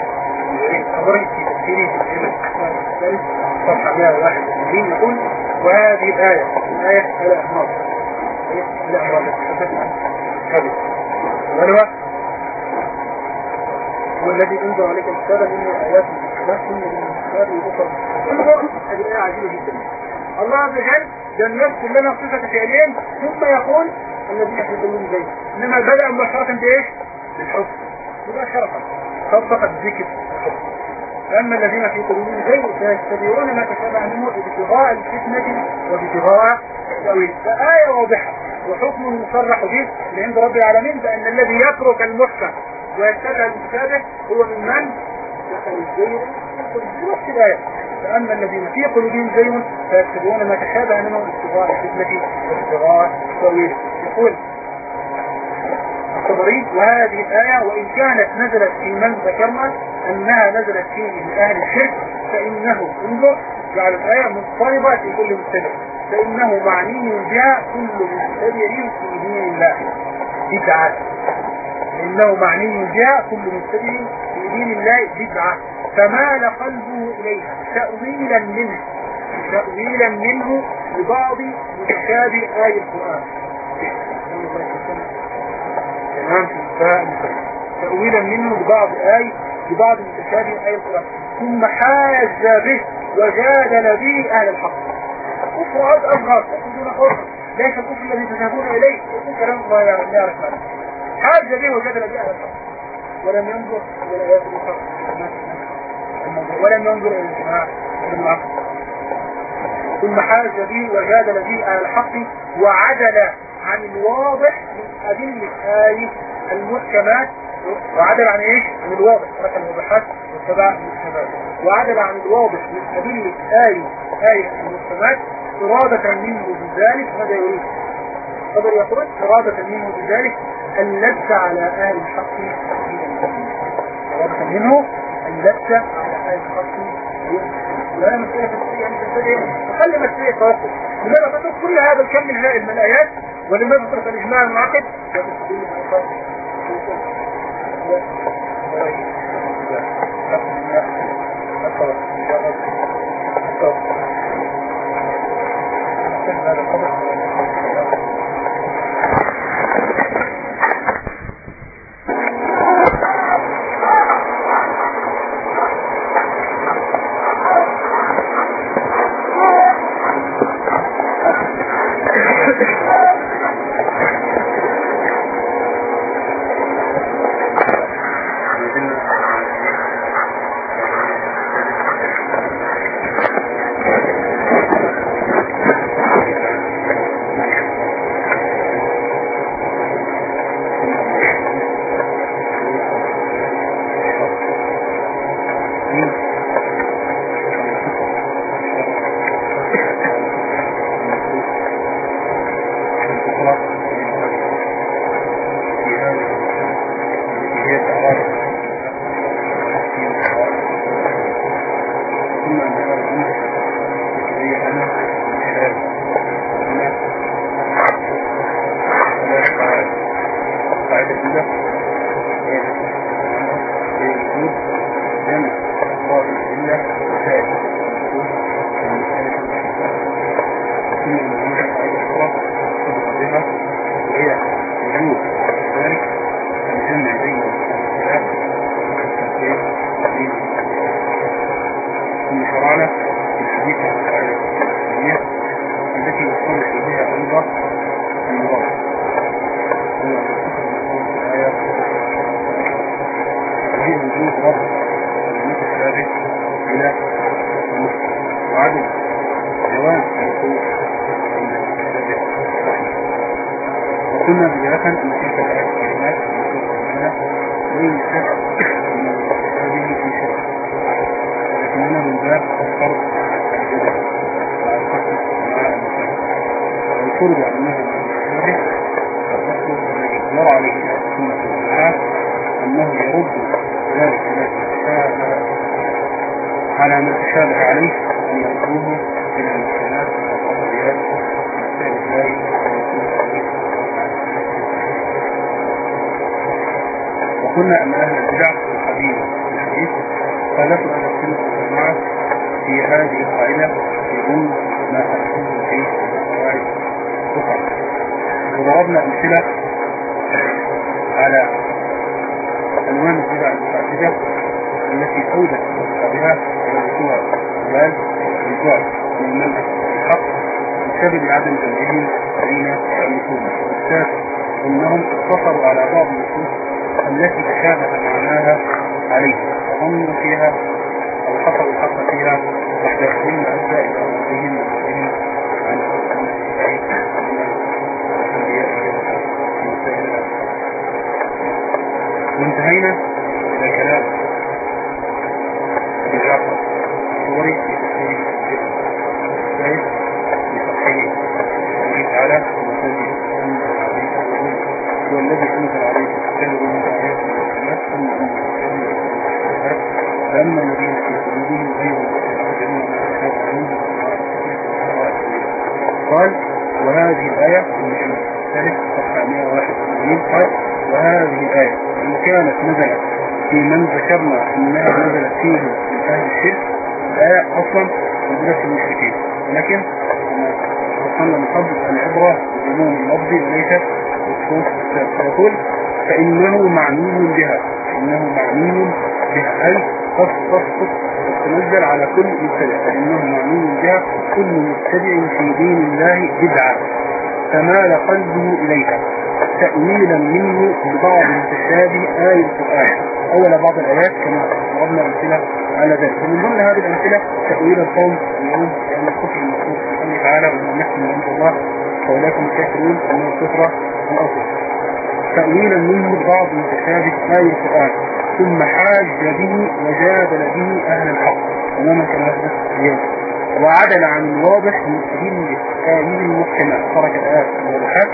Speaker 1: خبري في تفسيره في الثالث صفحة 181 يقول وهذه الآية الآية على على أمراض تحدث عن كذب وهو والذي انزل عليك الكتاب منه آيات محكمات من الكتاب وأخرى هذه الآية عجيبة جدا. الله عز وجل لم يذكر لنا صفة فعلين. ثم يقول الذين يحبون زي إنما بدأ مباشرة بإيش؟ بالحب. مباشرة. صدق الذكر فأما الذين في قلوبهم زيغ فيتبعون ما تشابه منه ابتغاء الفتنة وابتغاء التأويل. فآية واضحة. وحكم مصرح به من عند رب العالمين بأن الذي يترك المحكم ويتبع المتشابه هو من من؟ دخل الزيغ بنفس الآية فأما الذين في قلوبهم زيغ فيتبعون ما تشابه منه ابتغاء الفتنة وابتغاء التأويل يقول الطبري وهذه الآية وإن كانت نزلت في من ذكرنا أنها نزلت فيه من أهل الشرك فإنه انظر جعل الآية مضطربة في كل مبتدع فإنه معني بها كل مبتدع في دين الله. بدعة إنه معني بها كل مبتدع في دين الله بدعة. فمال قلبه إليها؟ تأويلا منه. تأويلا منه لبعض متشابه آي القرآن. تمام؟ تأويلا منه لبعض آي ببعض المتشابه آية القرآن. ثم حاج به وجادل به أهل الحق. عاد أصغر دون أخر ليس الكفر الذي تذهبون إليه. كلام الله يعرف معنى حاج به وجادل به أهل الحق ولم ينظر إلى الأخرى ولم ينظر إلى الجماعة ثم حاج به وجادل به أهل الحق وعدل عن الواضح من أدلة آية المحكمات. وعدل عن إيش؟ عن الواضح. ترك المباحات واتبع المحكمات. وعدل عن الواضح من أدلة آية آية المحكمات. إرادة منه بذلك. ماذا يريد؟ قدر يقول إرادة منه بذلك. أن لبس على أهل الحق تحديدا طلبت منه أن على أهل الحق لا مسألة فلسفية أن تستدعي أقل مسألة توقف. لماذا تترك كل هذا الكم من هائل من الآيات ولماذا تترك الإجماع المعقد وتستطيع وقلنا أن أهل البدع القديم الحديث خالفوا أهل السنة والجماعة في هذه القاعدة يقول ما أحسن في القواعد أخرى وضربنا أمثلة على أنواع المتعددة التي أصحابها إلى الوقوع الضلال والبعد من منهج الحق بسبب عدم جمعهم بين النصوص الثالث أنهم اقتصروا على بعض النصوص التي تشابه معناها عليه وظنوا فيها أو حصل الحق فيها بعد علم أجزاء أمرهم ومسلمين عن وانتهينا إلى كلام أبي جعفر الصوري في تفسير الثالث لتصحيح قوله تعالى ومسجد هو الذي أنزل عليه الكتاب من آيات المحكمات ثم أنزل فأما الذين في قلوبهم غير يتبعون ما أشار عنه قال وهذه الآية من الثالث صفحة 181 قال وهذه الآية إن كانت نزلت في من ذكرنا أنها نزلت فيه من أهل الشرك الآية أصلا نزلت في المشركين ولكن وصلنا من قبل العبرة بعموم اللفظ وليست بالصوت فيقول فإنه معني بها إنه معني بها. أي تسقط تنزل على كل مبتدع فإنه معني بها كل مبتدع في دين الله بدعة. فمال قلبه إليها. تأويلا منه ببعض متشابه آية القرآن. أول بعض الآيات كما ضربنا أمثلة على ذلك. ومن ضمن هذه الأمثلة تأويل القوم اليوم لأن الكفر المذكور في قوله تعالى ومن نحن عند الله فأولئكم الكافرون أن الكفر الأصل تأويلا منه بعض متشابه آية القرآن. ثم حاج به وجادل به أهل الحق. تماما كما يحدث اليوم. وعدل عن الواضح من سبيل آيين المحكمات ترك الآيات الواضحات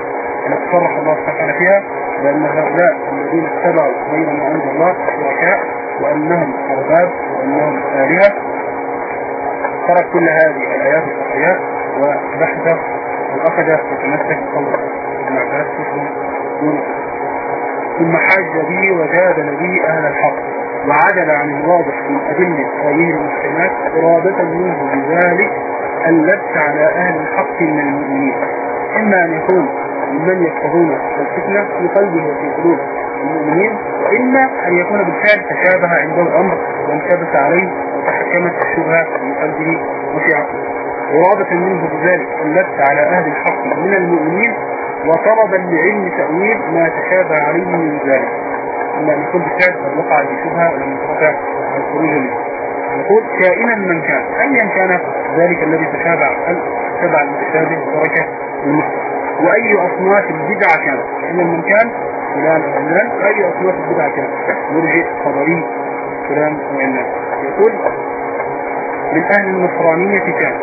Speaker 1: التي صرح الله سبحانه فيها. بأن هؤلاء الذين اتبعوا غير ما عند الله شركاء وأنهم أرباب وأنهم آلهة. ترك كل هذه الآيات الصحيحات وبحث وأخذ يتمسك بقوله ابن عباس ثم حاج به وجادل به أهل الحق وعدل عن الواضح من أدلة هذه المحكمات إرادة منه بذلك اللبس على أهل الحق من المؤمنين. إما أن يكون ممن يقتضون الفتنة في قلبه وفي قلوب المؤمنين وإما أن يكون بالفعل تشابه عنده الأمر وانكبس عليه وتحكمت الشبهة في قلبه وفي عقله. إرادة منه بذلك اللبس على أهل الحق من المؤمنين وطلبا لعلم تأويل ما تشابه عليه من ذلك. أما أن يكون بالفعل قد وقع في شبهة ولم يستطع الخروج منه. نقول كائنا من كان أيا كان ذلك الذي تشابه تبع المتشابه وترك المختلف وأي أصناف البدعة كانت إن من كان فلان فلان أي أصناف البدعة كانت مرجئ قدري والسلام والناس يقول من أهل النصرانية كان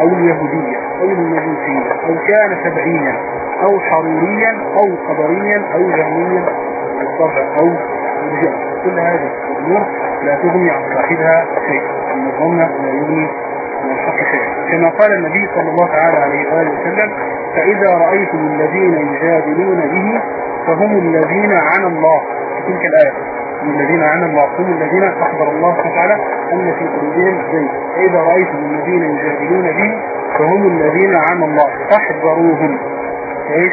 Speaker 1: أو اليهودية أو المجوسية أو كان سبعيا أو حروريا أو قدريا أو جهميا بالطبع أو مرجع. كل هذه الأمور لا تغني عن صاحبها شيء. أن الظن لا يغني من الحق شيء. كما قال النبي صلى الله تعالى عليه وآله وسلم فإذا رأيتم الذين يجادلون به فهم الذين عن الله. في تلك الآية هم الذين عن الله هم الذين أخبر الله وتعالى أن في قلوبهم زيت فإذا رأيتم الذين يجادلون به فهم الذين عن الله. فاحذروهم. إيش؟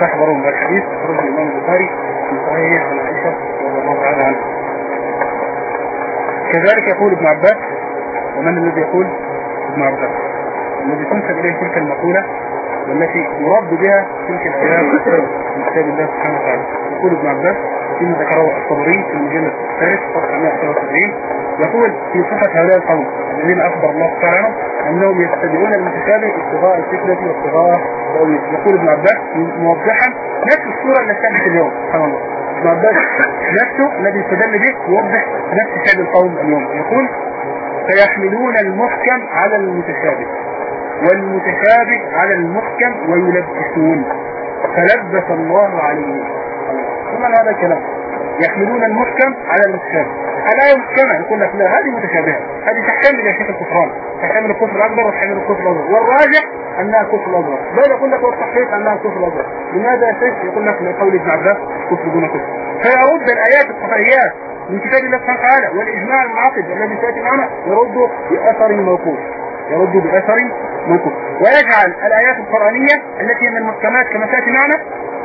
Speaker 1: فاحذروهم. الحديث خرج الإمام البخاري في صحيح عن عائشة رضي الله تعالى عنها. كذلك يقول ابن عباس ومن الذي يقول؟ ابن عباس. الذي تنسب إليه تلك المقولة والتي يرد بها تلك الكلام من كتاب الله سبحانه وتعالى. يقول ابن عباس فيما ذكره الطبري في المجلد الثالث صفحة 177 يقول في صفة هؤلاء القوم الذين أخبر الله تعالى أنهم يتبعون المتشابه ابتغاء الفتنة وابتغاء تأويل يقول ابن عباس موضحا نفس الصورة التي كانت اليوم سبحان الله. ابن عباس نفسه الذي استدل به يوضح نفس شأن القوم اليوم. يقول فيحملون المحكم على المتشابه. والمتشابه على المحكم ويلبسون. فلبس الله عليهم ثم هذا الكلام. يحملون المحكم على المتشابه. الآية محكمة يقول لك لا هذه متشابهة. هذه تحتمل يا شيخ الكفران. تحتمل الكفر الأكبر وتحتمل الكفر الأصغر. والراجح أنها كفر الأصغر بل يقول لك والصحيح أنها كفر الأصغر لماذا يا شيخ؟ يقول لك لقول ابن عباس كفر دون كفر. فيرد الآيات الصحيحيات من كتاب الله سبحانه وتعالى والإجماع المعقد الذي سيأتي معنا يرد بأثر موقوف. يرد بأثر موقوف. ويجعل الآيات القرآنية التي من المحكمات كما سيأتي معنا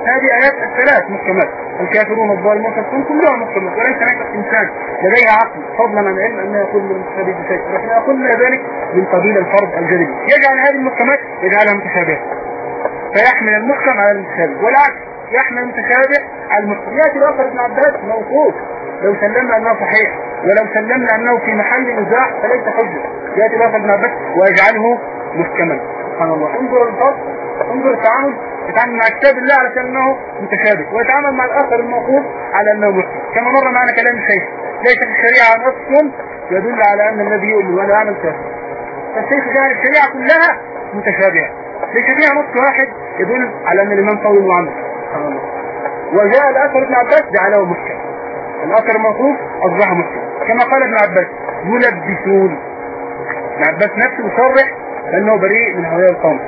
Speaker 1: هذه آيات الثلاث محكمات. الكافرون الظالمون فالكون كلها محكمات وليس هناك إنسان لديه عقل فضلا عن العلم أن يقول من المتشابه بشيء. لكن يقول ذلك من قبيل الفرض الجدلي يجعل هذه المحكمات يجعلها متشابهة. فيحمل المحكم على المتشابه. والعكس. يحمل المتشابه على المحكم يأتي الآخر ابن عباس موقوف. لو سلمنا أنه صحيح ولو سلمنا أنه في محل نزاع فليس حجة. يأتي الآخر ابن عباس ويجعله محكما سبحان الله. انظر الفرق انظر التعامل. يتعامل مع كتاب الله على أنه متشابه. ويتعامل مع الآخر الموقوف على أنه محكم كما مر معنا كلام الشيخ. ليس في الشريعة نص يدل على أن الذي يؤمن ولا يعمل كافر فالشيخ جعل الشريعة كلها متشابهة. ليس فيها نص واحد يدل على أن الإمام قول وعمل وجاء الأثر ابن عباس جعله محكم الأثر الموقوف أصبح محكم كما قال ابن عباس يلبسون. ابن عباس نفسه يصرح انه بريء من هؤلاء القوم.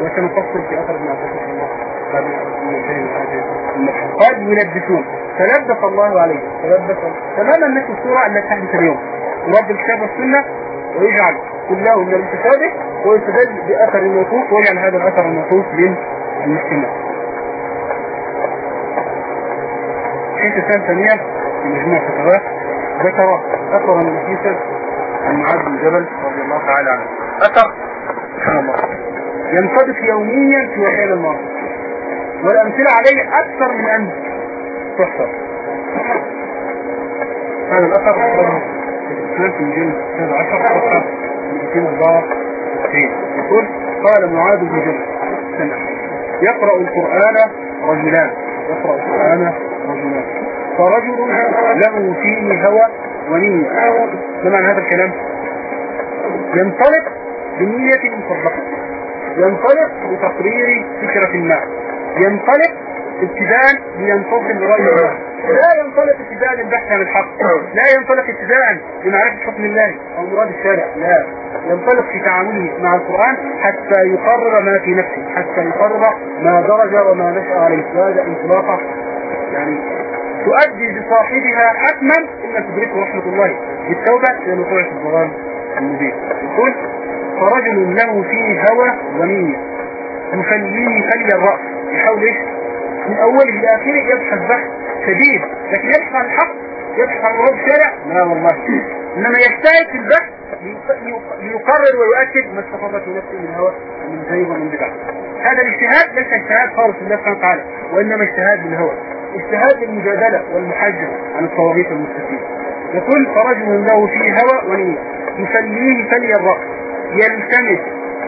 Speaker 1: وسنفصل في أثر ابن عباس قد يلبسون. فلبس الله عليه. فلبس تماما نفس الصورة التي تحدث اليوم. يرد الكتاب والسنة ويجعل كله من المتشابه ويستدل بأثر الموقوف ويجعل هذا الأثر الموقوف للمسلمين الثانية ثانية في مجموعة فتوات ذكر أثرا نفيسا عن معاذ بن جبل رضي الله تعالى عنه. أثر سبحان الله. ينصدف يوميا في وسائل الماضي والأمثلة عليه أكثر من أن تحصر هذا الأثر في الجن هذا عشر صفحة 264 يقول قال معاذ بن جبل يقرأ القرآن رجلان. يقرأ القرآن فرجل له فيه هوى ونية. ما معنى هذا الكلام؟ ينطلق بنية مصدقة ينطلق بتقرير فكرة ما. ينطلق ابتداء لينتصل لرأي الله لا ينطلق ابتداء للبحث عن الحق. لا ينطلق ابتداء لمعرفة حكم الله أو مراد الشارع. لا. ينطلق في تعامله مع القرآن حتى يقرر ما في نفسه حتى يقرر ما درج وما نشأ عليه. هذا انطلاقة يعني تؤدي بصاحبها حتما إن تدركه رحمة الله بالتوبة لأنه طلع في الظلام المبين. يقول فرجل له فيه هوى ونية يخليه خلي الرأس يحاول إيش؟ من أوله لاخره يبحث بحث شديد لكن يبحث عن الحق يبحث عن مراد الشارع لا والله. إنما يجتهد في البحث ليقرر ويؤكد ما استقر في نفسه من هوى ومن زيغ ومن بدع هذا الاجتهاد ليس اجتهاد خالص لله سبحانه وتعالى وإنما اجتهاد بالهوى اجتهاد للمجادله والمحجه عن الطواغيت المستفيد. يقول فرجل له فيه هوى ونية. يسليه فلي الرأس. يلتمس.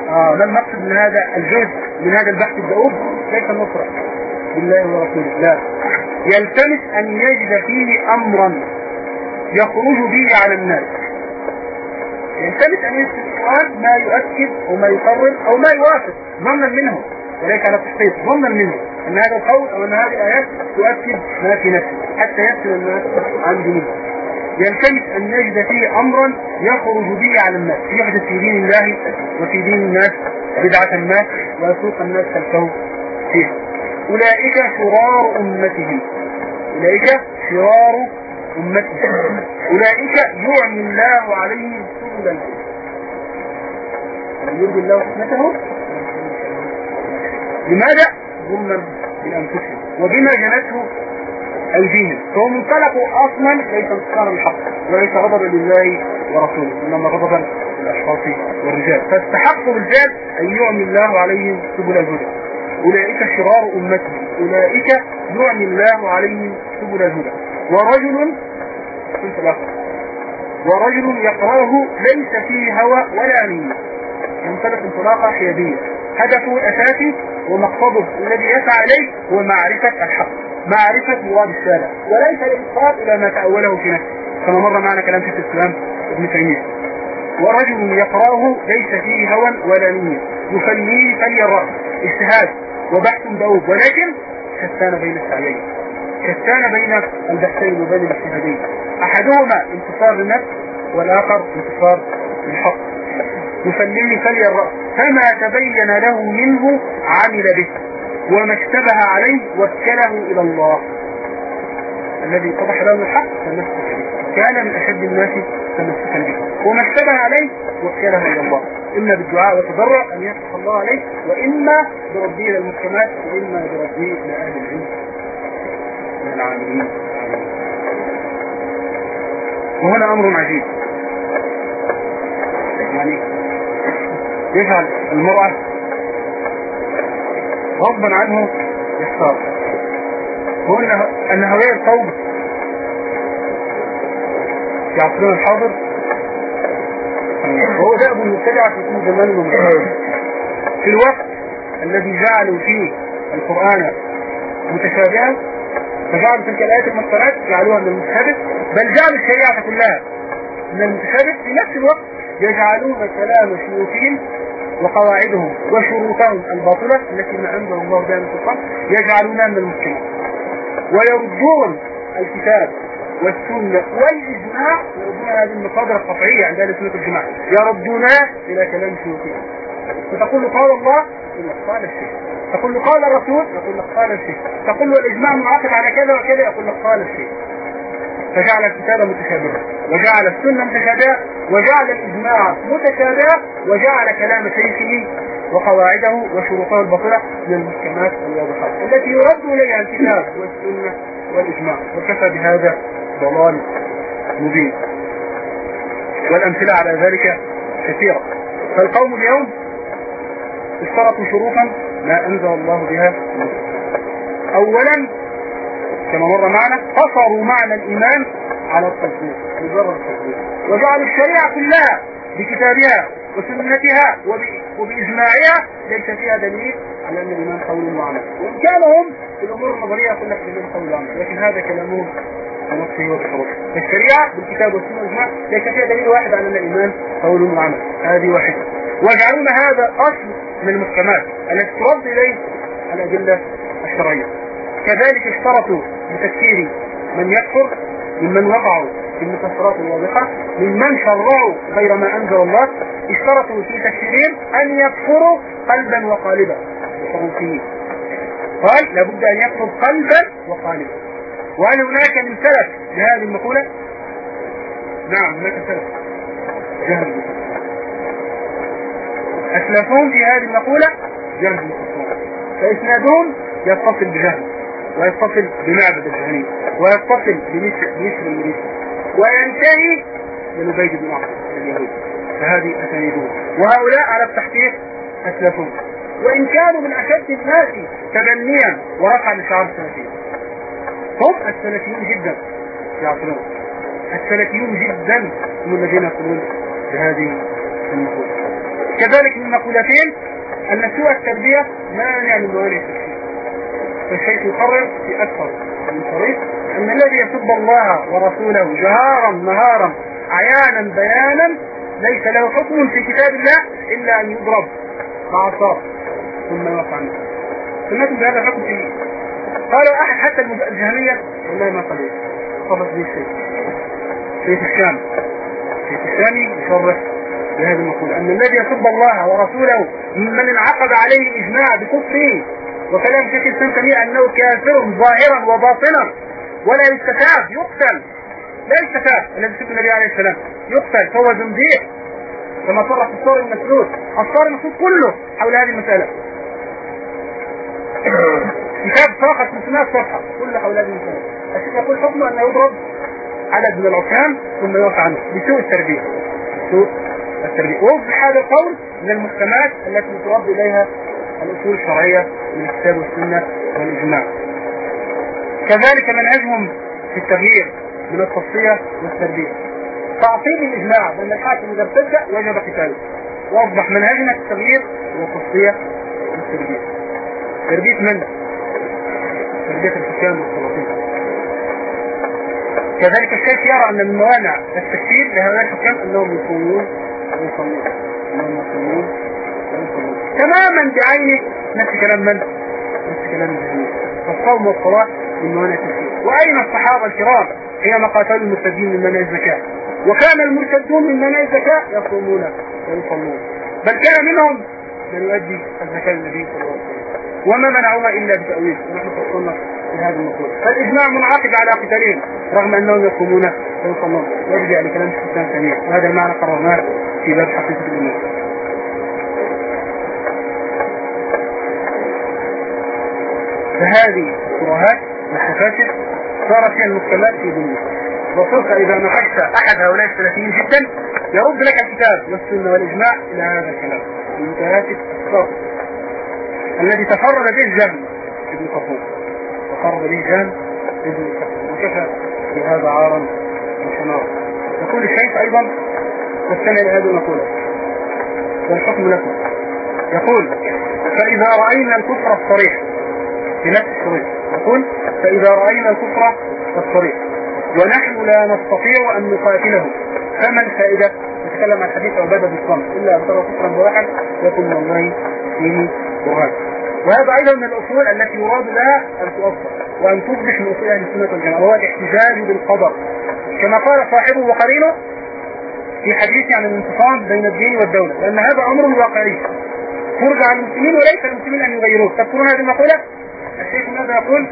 Speaker 1: آه ما المقصد من هذا الجزء من هذا البحث الدؤوب ليس النصرة. بالله ورسوله. لا. يلتمس أن يجد فيه أمرا يخرج به على الناس. يلتمس أن يكتب القرآن ما يؤكد أو ما يقرر أو ما يوافق. ظنا منه. وليس على التحقيق ظنا منه أن هذا القول أو أن هذه الآيات تؤكد ما في نفسه حتى يسأل الناس عن دينه. يلتمس أن يجد فيه أمرا يخرج به على الناس يحدث في دين الله وفي دين الناس بدعة ما ويسوق الناس خلفه فيه أولئك شرار أمته. أولئك شرار أمته. أولئك يعمي الله عليهم سبل الهدى يرضي الله حكمته؟ لماذا؟ ظلما بأنفسهم وبما جنته أيديهم فهم انطلقوا أصلا ليس انتصارا الحق وليس غضبا لله ورسوله إنما غضبا للأشخاص والرجال. فاستحقوا بالفعل أن يعمي الله عليهم سبل الهدى. أولئك شرار أمته أولئك يعمي الله عليهم سبل الهدى. ورجل كنت الآخر ورجل يقرأه ليس فيه هوى ولا نية. ينطلق انطلاقة حيادية. هدفه الأساسي ومقصده الذي يسعى إليه هو معرفة الحق معرفة مراد الشارع وليس الإنصاف إلى ما تأوله في نفسه. كما مر معنا كلام شيخ الإسلام ابن تيمية. ورجل يقرأه ليس فيه هوى ولا نية يفنيه فلي الرأس اجتهاد وبحث بأوب ولكن شتان بين السعيين. شتان بين البحثين وبين الاجتهادين. أحدهما انتصار للنفس والآخر انتصار للحق. يفنيه فلي الرأس فما تبين له منه عمل به وما اشتبه عليه وكله إلى الله. الذي اتضح له الحق تمسك به. كان من أشد الناس تمسكا به. وما اشتبه عليه وكله إلى الله. إما بالدعاء والتضرع أن يفتح الله عليه وإما برده إلى وإما برده إلى أهل العلم. من العاملين وهنا أمر عجيب. يعني يجعل المرأة غضبا عنه يختار هو أن هؤلاء القوم يعطون الحاضر. وهو دأب المبتدعة في كل زمان في الوقت الذي جعلوا فيه القرآن متشابها فجعلوا تلك الآيات المحصنات جعلوها من المتشابه. بل جعلوا الشريعة كلها من المتشابه. في نفس الوقت يجعلون كلام الشيوخين وقواعدهم وشروطهم الباطلة التي ما أنزل الله بها من سلطان يجعلونها من المسلمين. ويردون الكتاب والسنة والإجماع. يردون هذه المصادر القطعية عند أهل السنة والجماعة. يردونها إلى كلام شيوخهم فتقول قال الله يقول لك قال الشيخ. تقول قال الرسول يقول لك قال الشيخ. تقول الإجماع منعقد على كذا وكذا يقول لك قال الشيخ. فجعل الكتاب متشابها. وجعل السنة متشابهة وجعل الإجماع متشابهة وجعل كلام شيخه وقواعده وشروطه الباطلة من المحكمات الواضحات التي يرد إليها الكتاب والسنة والإجماع. وكفى بهذا ضلال مبين. والأمثلة على ذلك كثيرة. فالقوم اليوم اشترطوا شروطا ما أنزل الله بها أولا كما مر معنا قصروا معنى الإيمان على التصديق مجرد التصديق وجعلوا الشريعة كلها بكتابها وسنتها وبإجماعها ليس فيها دليل على أن الإيمان قول وعمل وإن كانوا هم في الأمور النظرية يقول لك الإيمان قول وعمل لكن هذا كلامهم بنصه وبشروطه فالشريعة بالكتاب والسنة والإجماع ليس فيها دليل واحد على أن الإيمان قول وعمل هذه واحدة. ويجعلون هذا أصل من المحكمات التي ترد إليه الأدلة الشرعية. كذلك اشترطوا بتكفير من يكفر ممن وقعوا في المكفرات الواضحة ممن شرعوا غير ما أنزل الله اشترطوا في تكفيرهم أن يكفروا قلبا وقالبا. فيه. قال لابد أن يكفر قلبا وقالبا. وهل هناك من سلف لهذه المقولة؟ نعم هناك سلف. جهل. أسلفهم في هذه المقولة؟ جهل. فإسنادهم يتصل بجهل. ويتصل بمعبد الجهنية ويتصل بمصر المريسي وينتهي لنبيد بن عمر اليهود. فهذه أسانيدهم وهؤلاء على التحقيق أسلفون وإن كانوا من أشد الناس تبنيا ورفعا لشعار السلفيين. هم السلفيون جدا يعقلون. السلفيون جدا هم الذين يقولون بهذه المقولة. كذلك من مقولتين أن سوء التربية مانع من موانع التشريع. فالشيخ يقرر في أكثر من طريق أن الذي يسب الله ورسوله جهارا نهارا عيانا بيانا ليس له حكم في كتاب الله إلا أن يضرب مع ثم يوقع عنه. سمعتم بهذا الحكم في قال أحد حتى الجهمية والله ما قليل. قبض به الشيء سيف الشام. سيف الشامي يصرح بهذه المقولة أن الذي يسب الله ورسوله ممن انعقد عليه إجماع بكفره وكلام شيخ الإسلام تيمية أنه كافر ظاهرا وباطنا ولا يستتاب يقتل. لا يستتاب الذي سب النبي عليه السلام يقتل. فهو زنديق. كما صرح الصور المسلول الصور المسلول كله حول هذه المسألة. كتاب فقط 500 صفحة كله حول هذه المسألة. الشيخ يقول حكمه أنه يضرب عدد من العكام ثم يوقع عنه بسوء التربية. سوء التربية. ووضح هذا القول من المحكمات التي ترد إليها الأصول الشرعية من الكتاب والسنة والإجماع. كذلك منهجهم في التغيير من التصفية والتربية. تعطيل الإجماع بأن الحاكم إذا ابتدأ وجب قتاله. وأصبح منهجنا في التغيير والتصفية والتربية. تربية من؟ تربية الحكام والسلاطين كذلك الشيخ يرى أن من موانع التكفير لهؤلاء الحكام أنهم يصومون ويصلون. أنهم يصومون تماما بعينه نفس كلام من؟ نفس كلام الجميع فالصوم والصلاة من موانع التكفير وأين الصحابة الكرام حينما قاتلوا المرتدين من منع الزكاة؟ وكان المرتدون من منع الزكاة يصومون ويصلون. بل كان منهم من يؤدي الزكاة للنبي صلى الله عليه وسلم. وما منعوها إلا بتأويل. ونحن فصلنا في هذا المقول فالإجماع منعقد على قتالهم رغم أنهم يقومون ويصلون. ويرجع لكلام الشيخ تيمية وهذا المعنى قررناه في باب حقيقة الإيمان. فهذه الكراهات والحفاسد صارت هي المحكمات في دنيا. وصرت إذا نحكت أحد هؤلاء السلفيين جدا يرد لك الكتاب والسنة والإجماع إلى هذا الكلام المتهاتف الصافي الذي تفرد به الجهم ابن صفوان. تفرد به الجهم ابن صفوان. وكفى بهذا عارا وشنارا. يقول الشيخ أيضا واستمع لهذه المقولة. والحكم لكم. يقول فإذا رأينا الكفر الصريح في نفس الشريط يقول فإذا رأينا الكفر الصريح ونحن لا نستطيع أن نقاتله فما الفائدة؟ نتكلم عن حديث عبادة بالصمت إلا أبتغى كفرا بواحد يكون من الله فيه برهان وهذا أيضا من الأصول التي يراد لها أن تؤصل وأن تصبح من أصول أهل السنة والجماعة وهو الاحتجاج بالقدر. كما قال صاحبه وقرينه في حديث عن الانتقام بين الدين والدولة لأن هذا أمر واقعي. على المسلمين وليس المسلمين أن يغيروه. تذكرون هذه المقولة؟ الشيخ ماذا يقول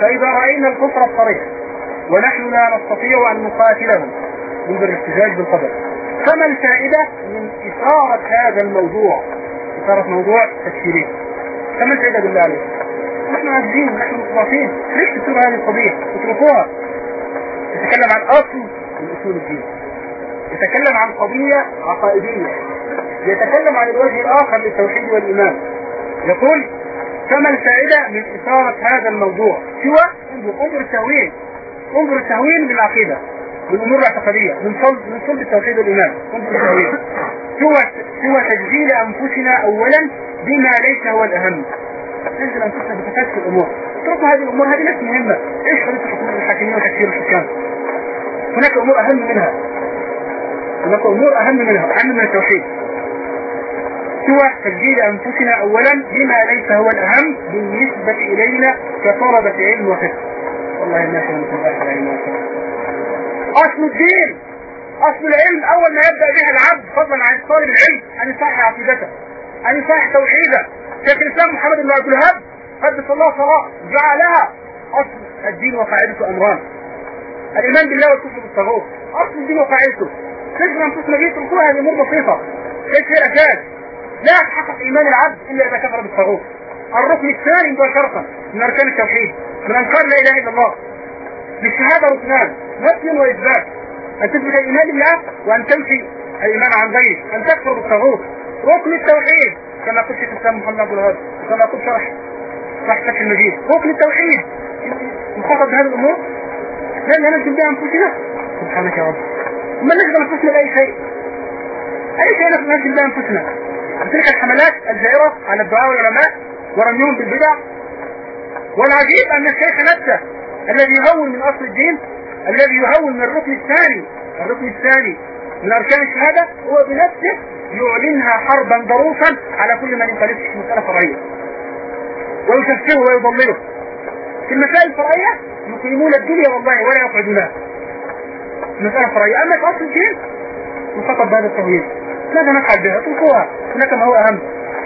Speaker 1: فإذا رأينا الكفر الصريح ونحن لا نستطيع أن نقاتلهم منذ الاحتجاج بالقدر فما الفائدة من إثارة هذا الموضوع؟ إثارة موضوع تفكيري فما الفائدة بالله عليك؟ نحن عاجزين نحن مصرفين ليش تسيروا هذه القضية؟ اتركوها. يتكلم عن أصل من أصول الدين. يتكلم عن قضية عقائدية. يتكلم عن الوجه الآخر للتوحيد والإيمان. يقول فما الفائدة من إثارة هذا الموضوع. سوى انظر التهوين انظر التهوين بالعقيدة بالأمور الاعتقادية من صلب من صلب التوحيد والإيمان انظر التهوين سوى سوى تجديد أنفسنا أولا بما ليس هو الأهم. تنزل أنفسنا بتفكر الأمور. اتركوا هذه الأمور هذه ليست مهمة. إيش قضية حكومة الحاكمين وتكفير الحكام؟ هناك أمور أهم منها. هناك أمور أهم منها أهم من التوحيد. سوى تجديد أنفسنا أولا بما ليس هو الأهم بالنسبة إلينا كطلبة علم وفقه. والله من العلم وفقه. أصل الدين أصل العلم أول ما يبدأ به العبد فضلا عن طالب العلم أن يصحح عقيدته أن يصحح توحيده. شيخ الإسلام محمد بن عبد الوهاب قدس الله صلاة جعلها أصل الدين وقاعدته أمران. الإيمان بالله والكفر بالطاغوت. أصل الدين وقاعدته. تجري أنفسنا به تقول هذه أمور بسيطة. ليس هي الأساس لا يتحقق إيمان العبد إلا إذا كفر بالطاغوت. الركن الثاني مباشرة من أركان التوحيد. من أنكار لا إله إلا الله. بالشهادة ركنان نفي وإثبات. أن تثبت الإيمان بالله وأن تنفي الإيمان عن غيره. أن تكفر بالطاغوت. ركن التوحيد كما قلت في الإسلام محمد عبد الوهاب وكما قلت شرح شرح فتح المجيد. ركن التوحيد. مخاطب بهذه الأمور؟ لأن ننزل بها أنفسنا. سبحانك يا رب. ما نشغل أنفسنا بأي شيء. أي شيء ننزل بها أنفسنا؟ تلك الحملات الجائرة على الدعاء والعلماء ورميهم بالبدع. والعجيب أن الشيخ نفسه الذي يهون من أصل الدين الذي يهون من الركن الثاني الركن الثاني من أركان الشهادة هو بنفسه يعلنها حربا ضروسا على كل من يخالفه في مسألة فرعية ويكفره ويضلله في المسائل الفرعية يقيمون الدنيا والله ولا يقعدونها. مسألة فرعية أما في أصل الدين نخطب بهذا التغيير ماذا نفعل بها؟ اتركوها هناك ما هو أهم.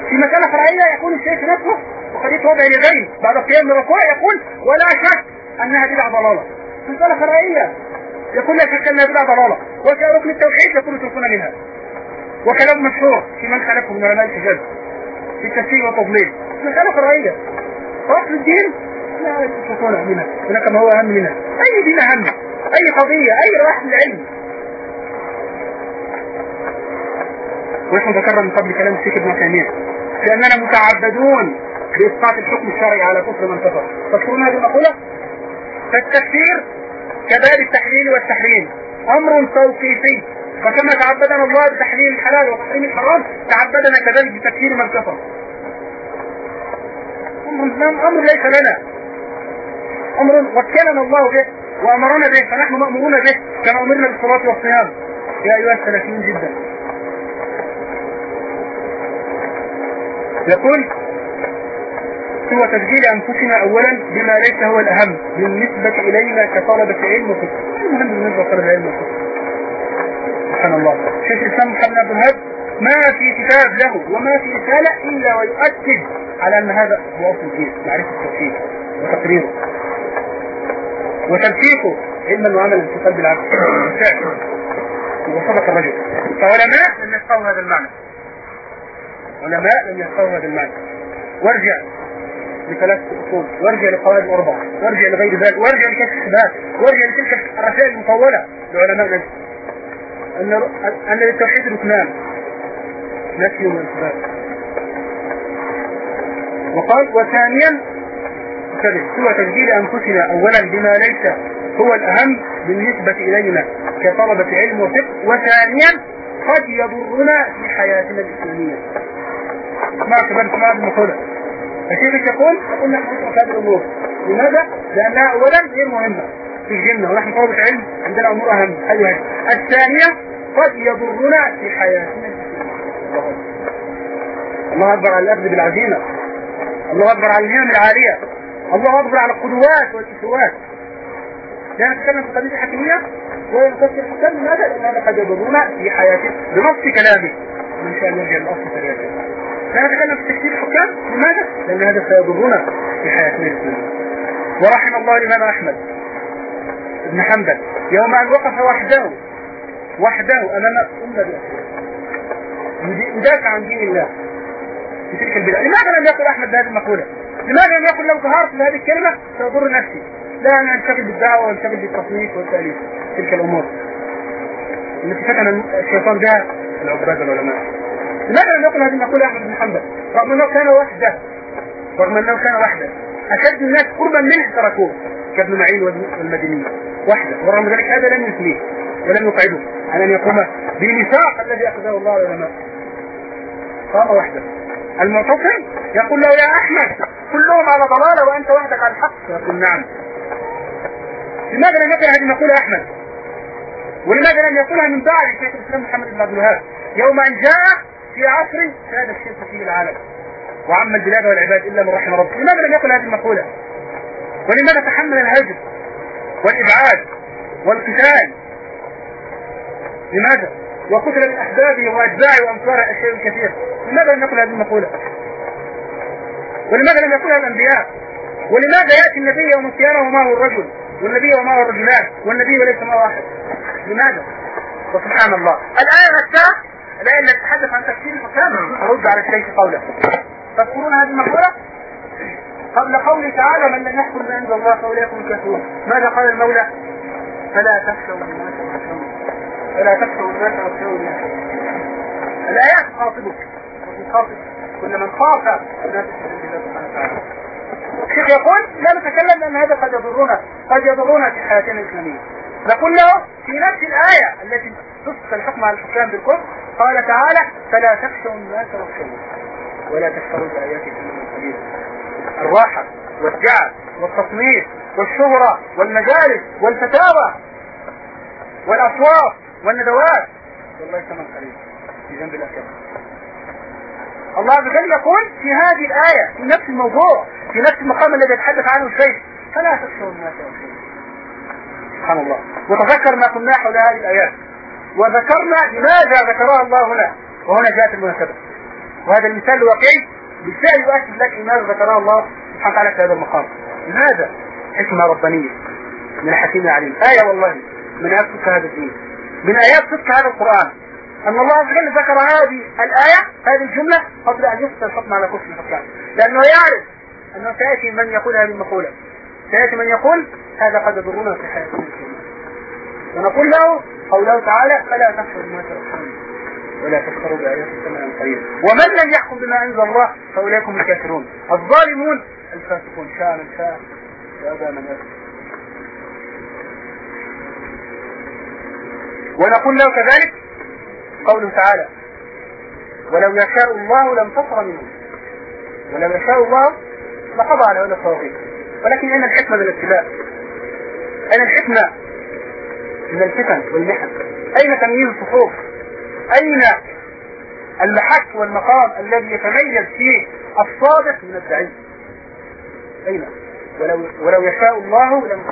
Speaker 1: في مسألة فرعية يقول الشيخ نفسه وقد وضع اليدين بعد قيام الركوع يقول ولا شك أنها بدعة ضلالة. مسألة فرعية يقول لا شك أنها بدعة ضلالة. وكركن التوحيد يقول اتركون منها. وكلام مشهور في من خلفه من علماء الحجاز في التفسير والتضليل مسألة فرعية. فأصل الدين لا يتركون منها. هناك ما هو أهم منها. أي دين أهم؟ أي قضية؟ أي راحة العلم؟ ونحن ذكرنا من قبل كلام الشيخ ابن تيمية. لأننا متعبدون بإسقاط الحكم الشرعي على كفر من كفر. تذكرون هذه المقولة؟ فالتفسير كباب التحليل والتحريم. أمر توقيفي. فكما تعبدنا الله بتحليل الحلال وتحريم الحرام تعبدنا كذلك بتكفير من كفر. أمر ليس لنا. أمر وكلنا الله به وأمرنا به فنحن مأمورون به كما أمرنا بالصلاة والصيام. يا أيها الثلاثين جدا. يقول هو تسجيل أنفسنا أولا بما ليس هو الأهم بالنسبة إلينا كطلبة علم وفكر المهم بالنسبة لطلبة علم وفكر سبحان الله. شيخ الإسلام محمد عبد الوهاب ما في كتاب له وما في رسالة إلا ويؤكد على أن هذا هو أصل الدين معرفة التوحيد وتقريره. وتنسيقه علما وعملا في قلب العبد. وصدق الرجل. فعلماء لم يفقهوا هذا المعنى. علماء لم يفقهوا هذا المعنى وارجع لثلاث أصول. وارجع لقواعد الاربعه وارجع لغير ذلك. وارجع لكشف الشبهات. وارجع لتلك الرسائل المطولة لعلماء أن أن للتوحيد ركنان. نفي واثبات وقال وثانيا هو تسجيل أنفسنا اولا بما ليس هو الأهم بالنسبة إلينا كطلبة علم وفقه. وثانيا قد يضرنا في حياتنا الإسلامية. ما كمان ما المقولة فكيف يقول يقول نحن نترك هذه الأمور. لماذا؟ لانها اولا غير مهمة في الجنه ونحن طلبة علم عندنا أمور أهم. أيوه الثانية قد يضرنا في حياتنا. الله أكبر على الاخذ بالعزيمة. الله أكبر على الهمم العالية. الله أكبر على القدوات والاسوات لا نتكلم في قضية الحكميه وينتصر الحكام لماذا؟ لأن هذا قد يضرنا في حياتنا؟ بنص كلامه من شان نرجع للاصل فليأتي لا نتكلم في تكفير الحكام لماذا؟ لأن هذا سيضرنا في حياتنا. الإسلامية ورحم الله الإمام أحمد بن حنبل يوم أن وقف وحده وحده أمام أمة يدافع عن دين الله في تلك البلاد. لماذا لم يقل أحمد بهذه المقولة؟ لماذا لم يقل لو ظهرت بهذه الكلمة سأضر نفسي؟ لا أنا أنشغل بالدعوة وأنشغل بالتصنيف والتأليف تلك الأمور. التي فتن الشيطان بها العباد العلماء لماذا لم يقل هذه المقولة أحمد بن حنبل. رغم أنه كان وحده. رغم أنه كان وحده. أشد الناس قربا منه تركوه. كابن معين والمديني وحده. ورغم ذلك هذا لم يثنيه ولم يقعده. على أن يقوم بميثاق الذي أخذه الله العلماء. قام وحده. المعتصم يقول له يا أحمد كلهم على ضلالة وأنت وحدك على الحق. يقول نعم. لماذا لم يقل هذه المقولة أحمد؟ ولماذا لم يقولها من بعد شيخ الإسلام محمد بن عبد الوهاب؟ يوم أن جاء في عصر كاد الشرك في العالم. وعم البلاد والعباد إلا من رحم ربه. لماذا لم يقل هذه المقولة؟ ولماذا تحمل الهجر والإبعاد والقتال؟ لماذا؟ وقتل من أحبابه وأتباعه وأنصاره أشياء كثيرة. لماذا لم يقل هذه المقولة؟ ولماذا لم يقولها الأنبياء؟ ولماذا يأتي النبي يوم القيامة ومعه الرجل؟ والنبي ومعه الرجلان؟ والنبي وليس معه أحد. لماذا؟ وسبحان الله. الآية نفسها لا إلا تتحدث عن تفسير الحكام أرد على الشيخ قوله. تذكرون هذه المقولة؟ قبل قوله تعالى من لم يحكم أنزل الله فأولئك هم الكافرون. ماذا قال المولى؟ فلا تخشوا الناس واخشوني فلا تخشوا الناس واخشوني الآيات تخاطبك وتخاطب كل من خاف الناس الله سبحانه وتعالى. الشيخ يقول لا نتكلم لأن هذا قد يضرنا. قد يضرنا في حياتنا الإسلامية. نقول له في نفس الآية التي تسقط الحكم على الحكام بالكفر قال تعالى فلا تخشوا الناس واخشوا ولا تشتروا بآيات الدين قليلا الراحة والجعل والتصنيف والشهرة والمجالس والفتاوى والأصوات والندوات. والله ثمن قليل في جنب الأكل الله عز وجل يقول في هذه الآية في نفس الموضوع في نفس المقام الذي يتحدث عنه الشيخ فلا تخشوا الناس سبحان الله. وتذكر ما قلنا حول هذه الآيات. وذكرنا لماذا ذكرها الله هنا وهنا جاءت المناسبة. وهذا المثال الواقعي بالفعل يؤكد لك لماذا ذكرها الله سبحانه وتعالى في هذا المقام. لماذا؟ حكمة ربانية. من الحكيم العليم. آية والله. من آيات صدق هذا الدين. من آيات صدق هذا القرآن. أن الله عز وجل ذكر هذه الآية هذه الجملة قبل أن يفتح الحكم على كفر الحكام لأنه يعرف أنه سيأتي من يقول هذه المقولة. سيأتي من يقول هذا قد يضرنا في حياتنا. ونقول له قوله تعالى فلا تخشوا الناس والحمد ولا تشتروا بآيات ثمنا قليلا ومن لم يحكم بما أنزل الله فأولئك هم الكافرون. الظالمون الفاسقون. شاء من شاء وأبى من أبى ونقول له كذلك قوله تعالى ولو يشاء الله لم تصر منهم ولو يشاء الله لقضى على هذا الطواغيت ولكن أين الحكمة من الابتلاء أين الحكمة من الفتن والمحن. أين تمييز الصفوف؟ أين المحك والمقام الذي يتميز فيه الصادق من الدعي أين؟ ولو, ولو يشاء الله لم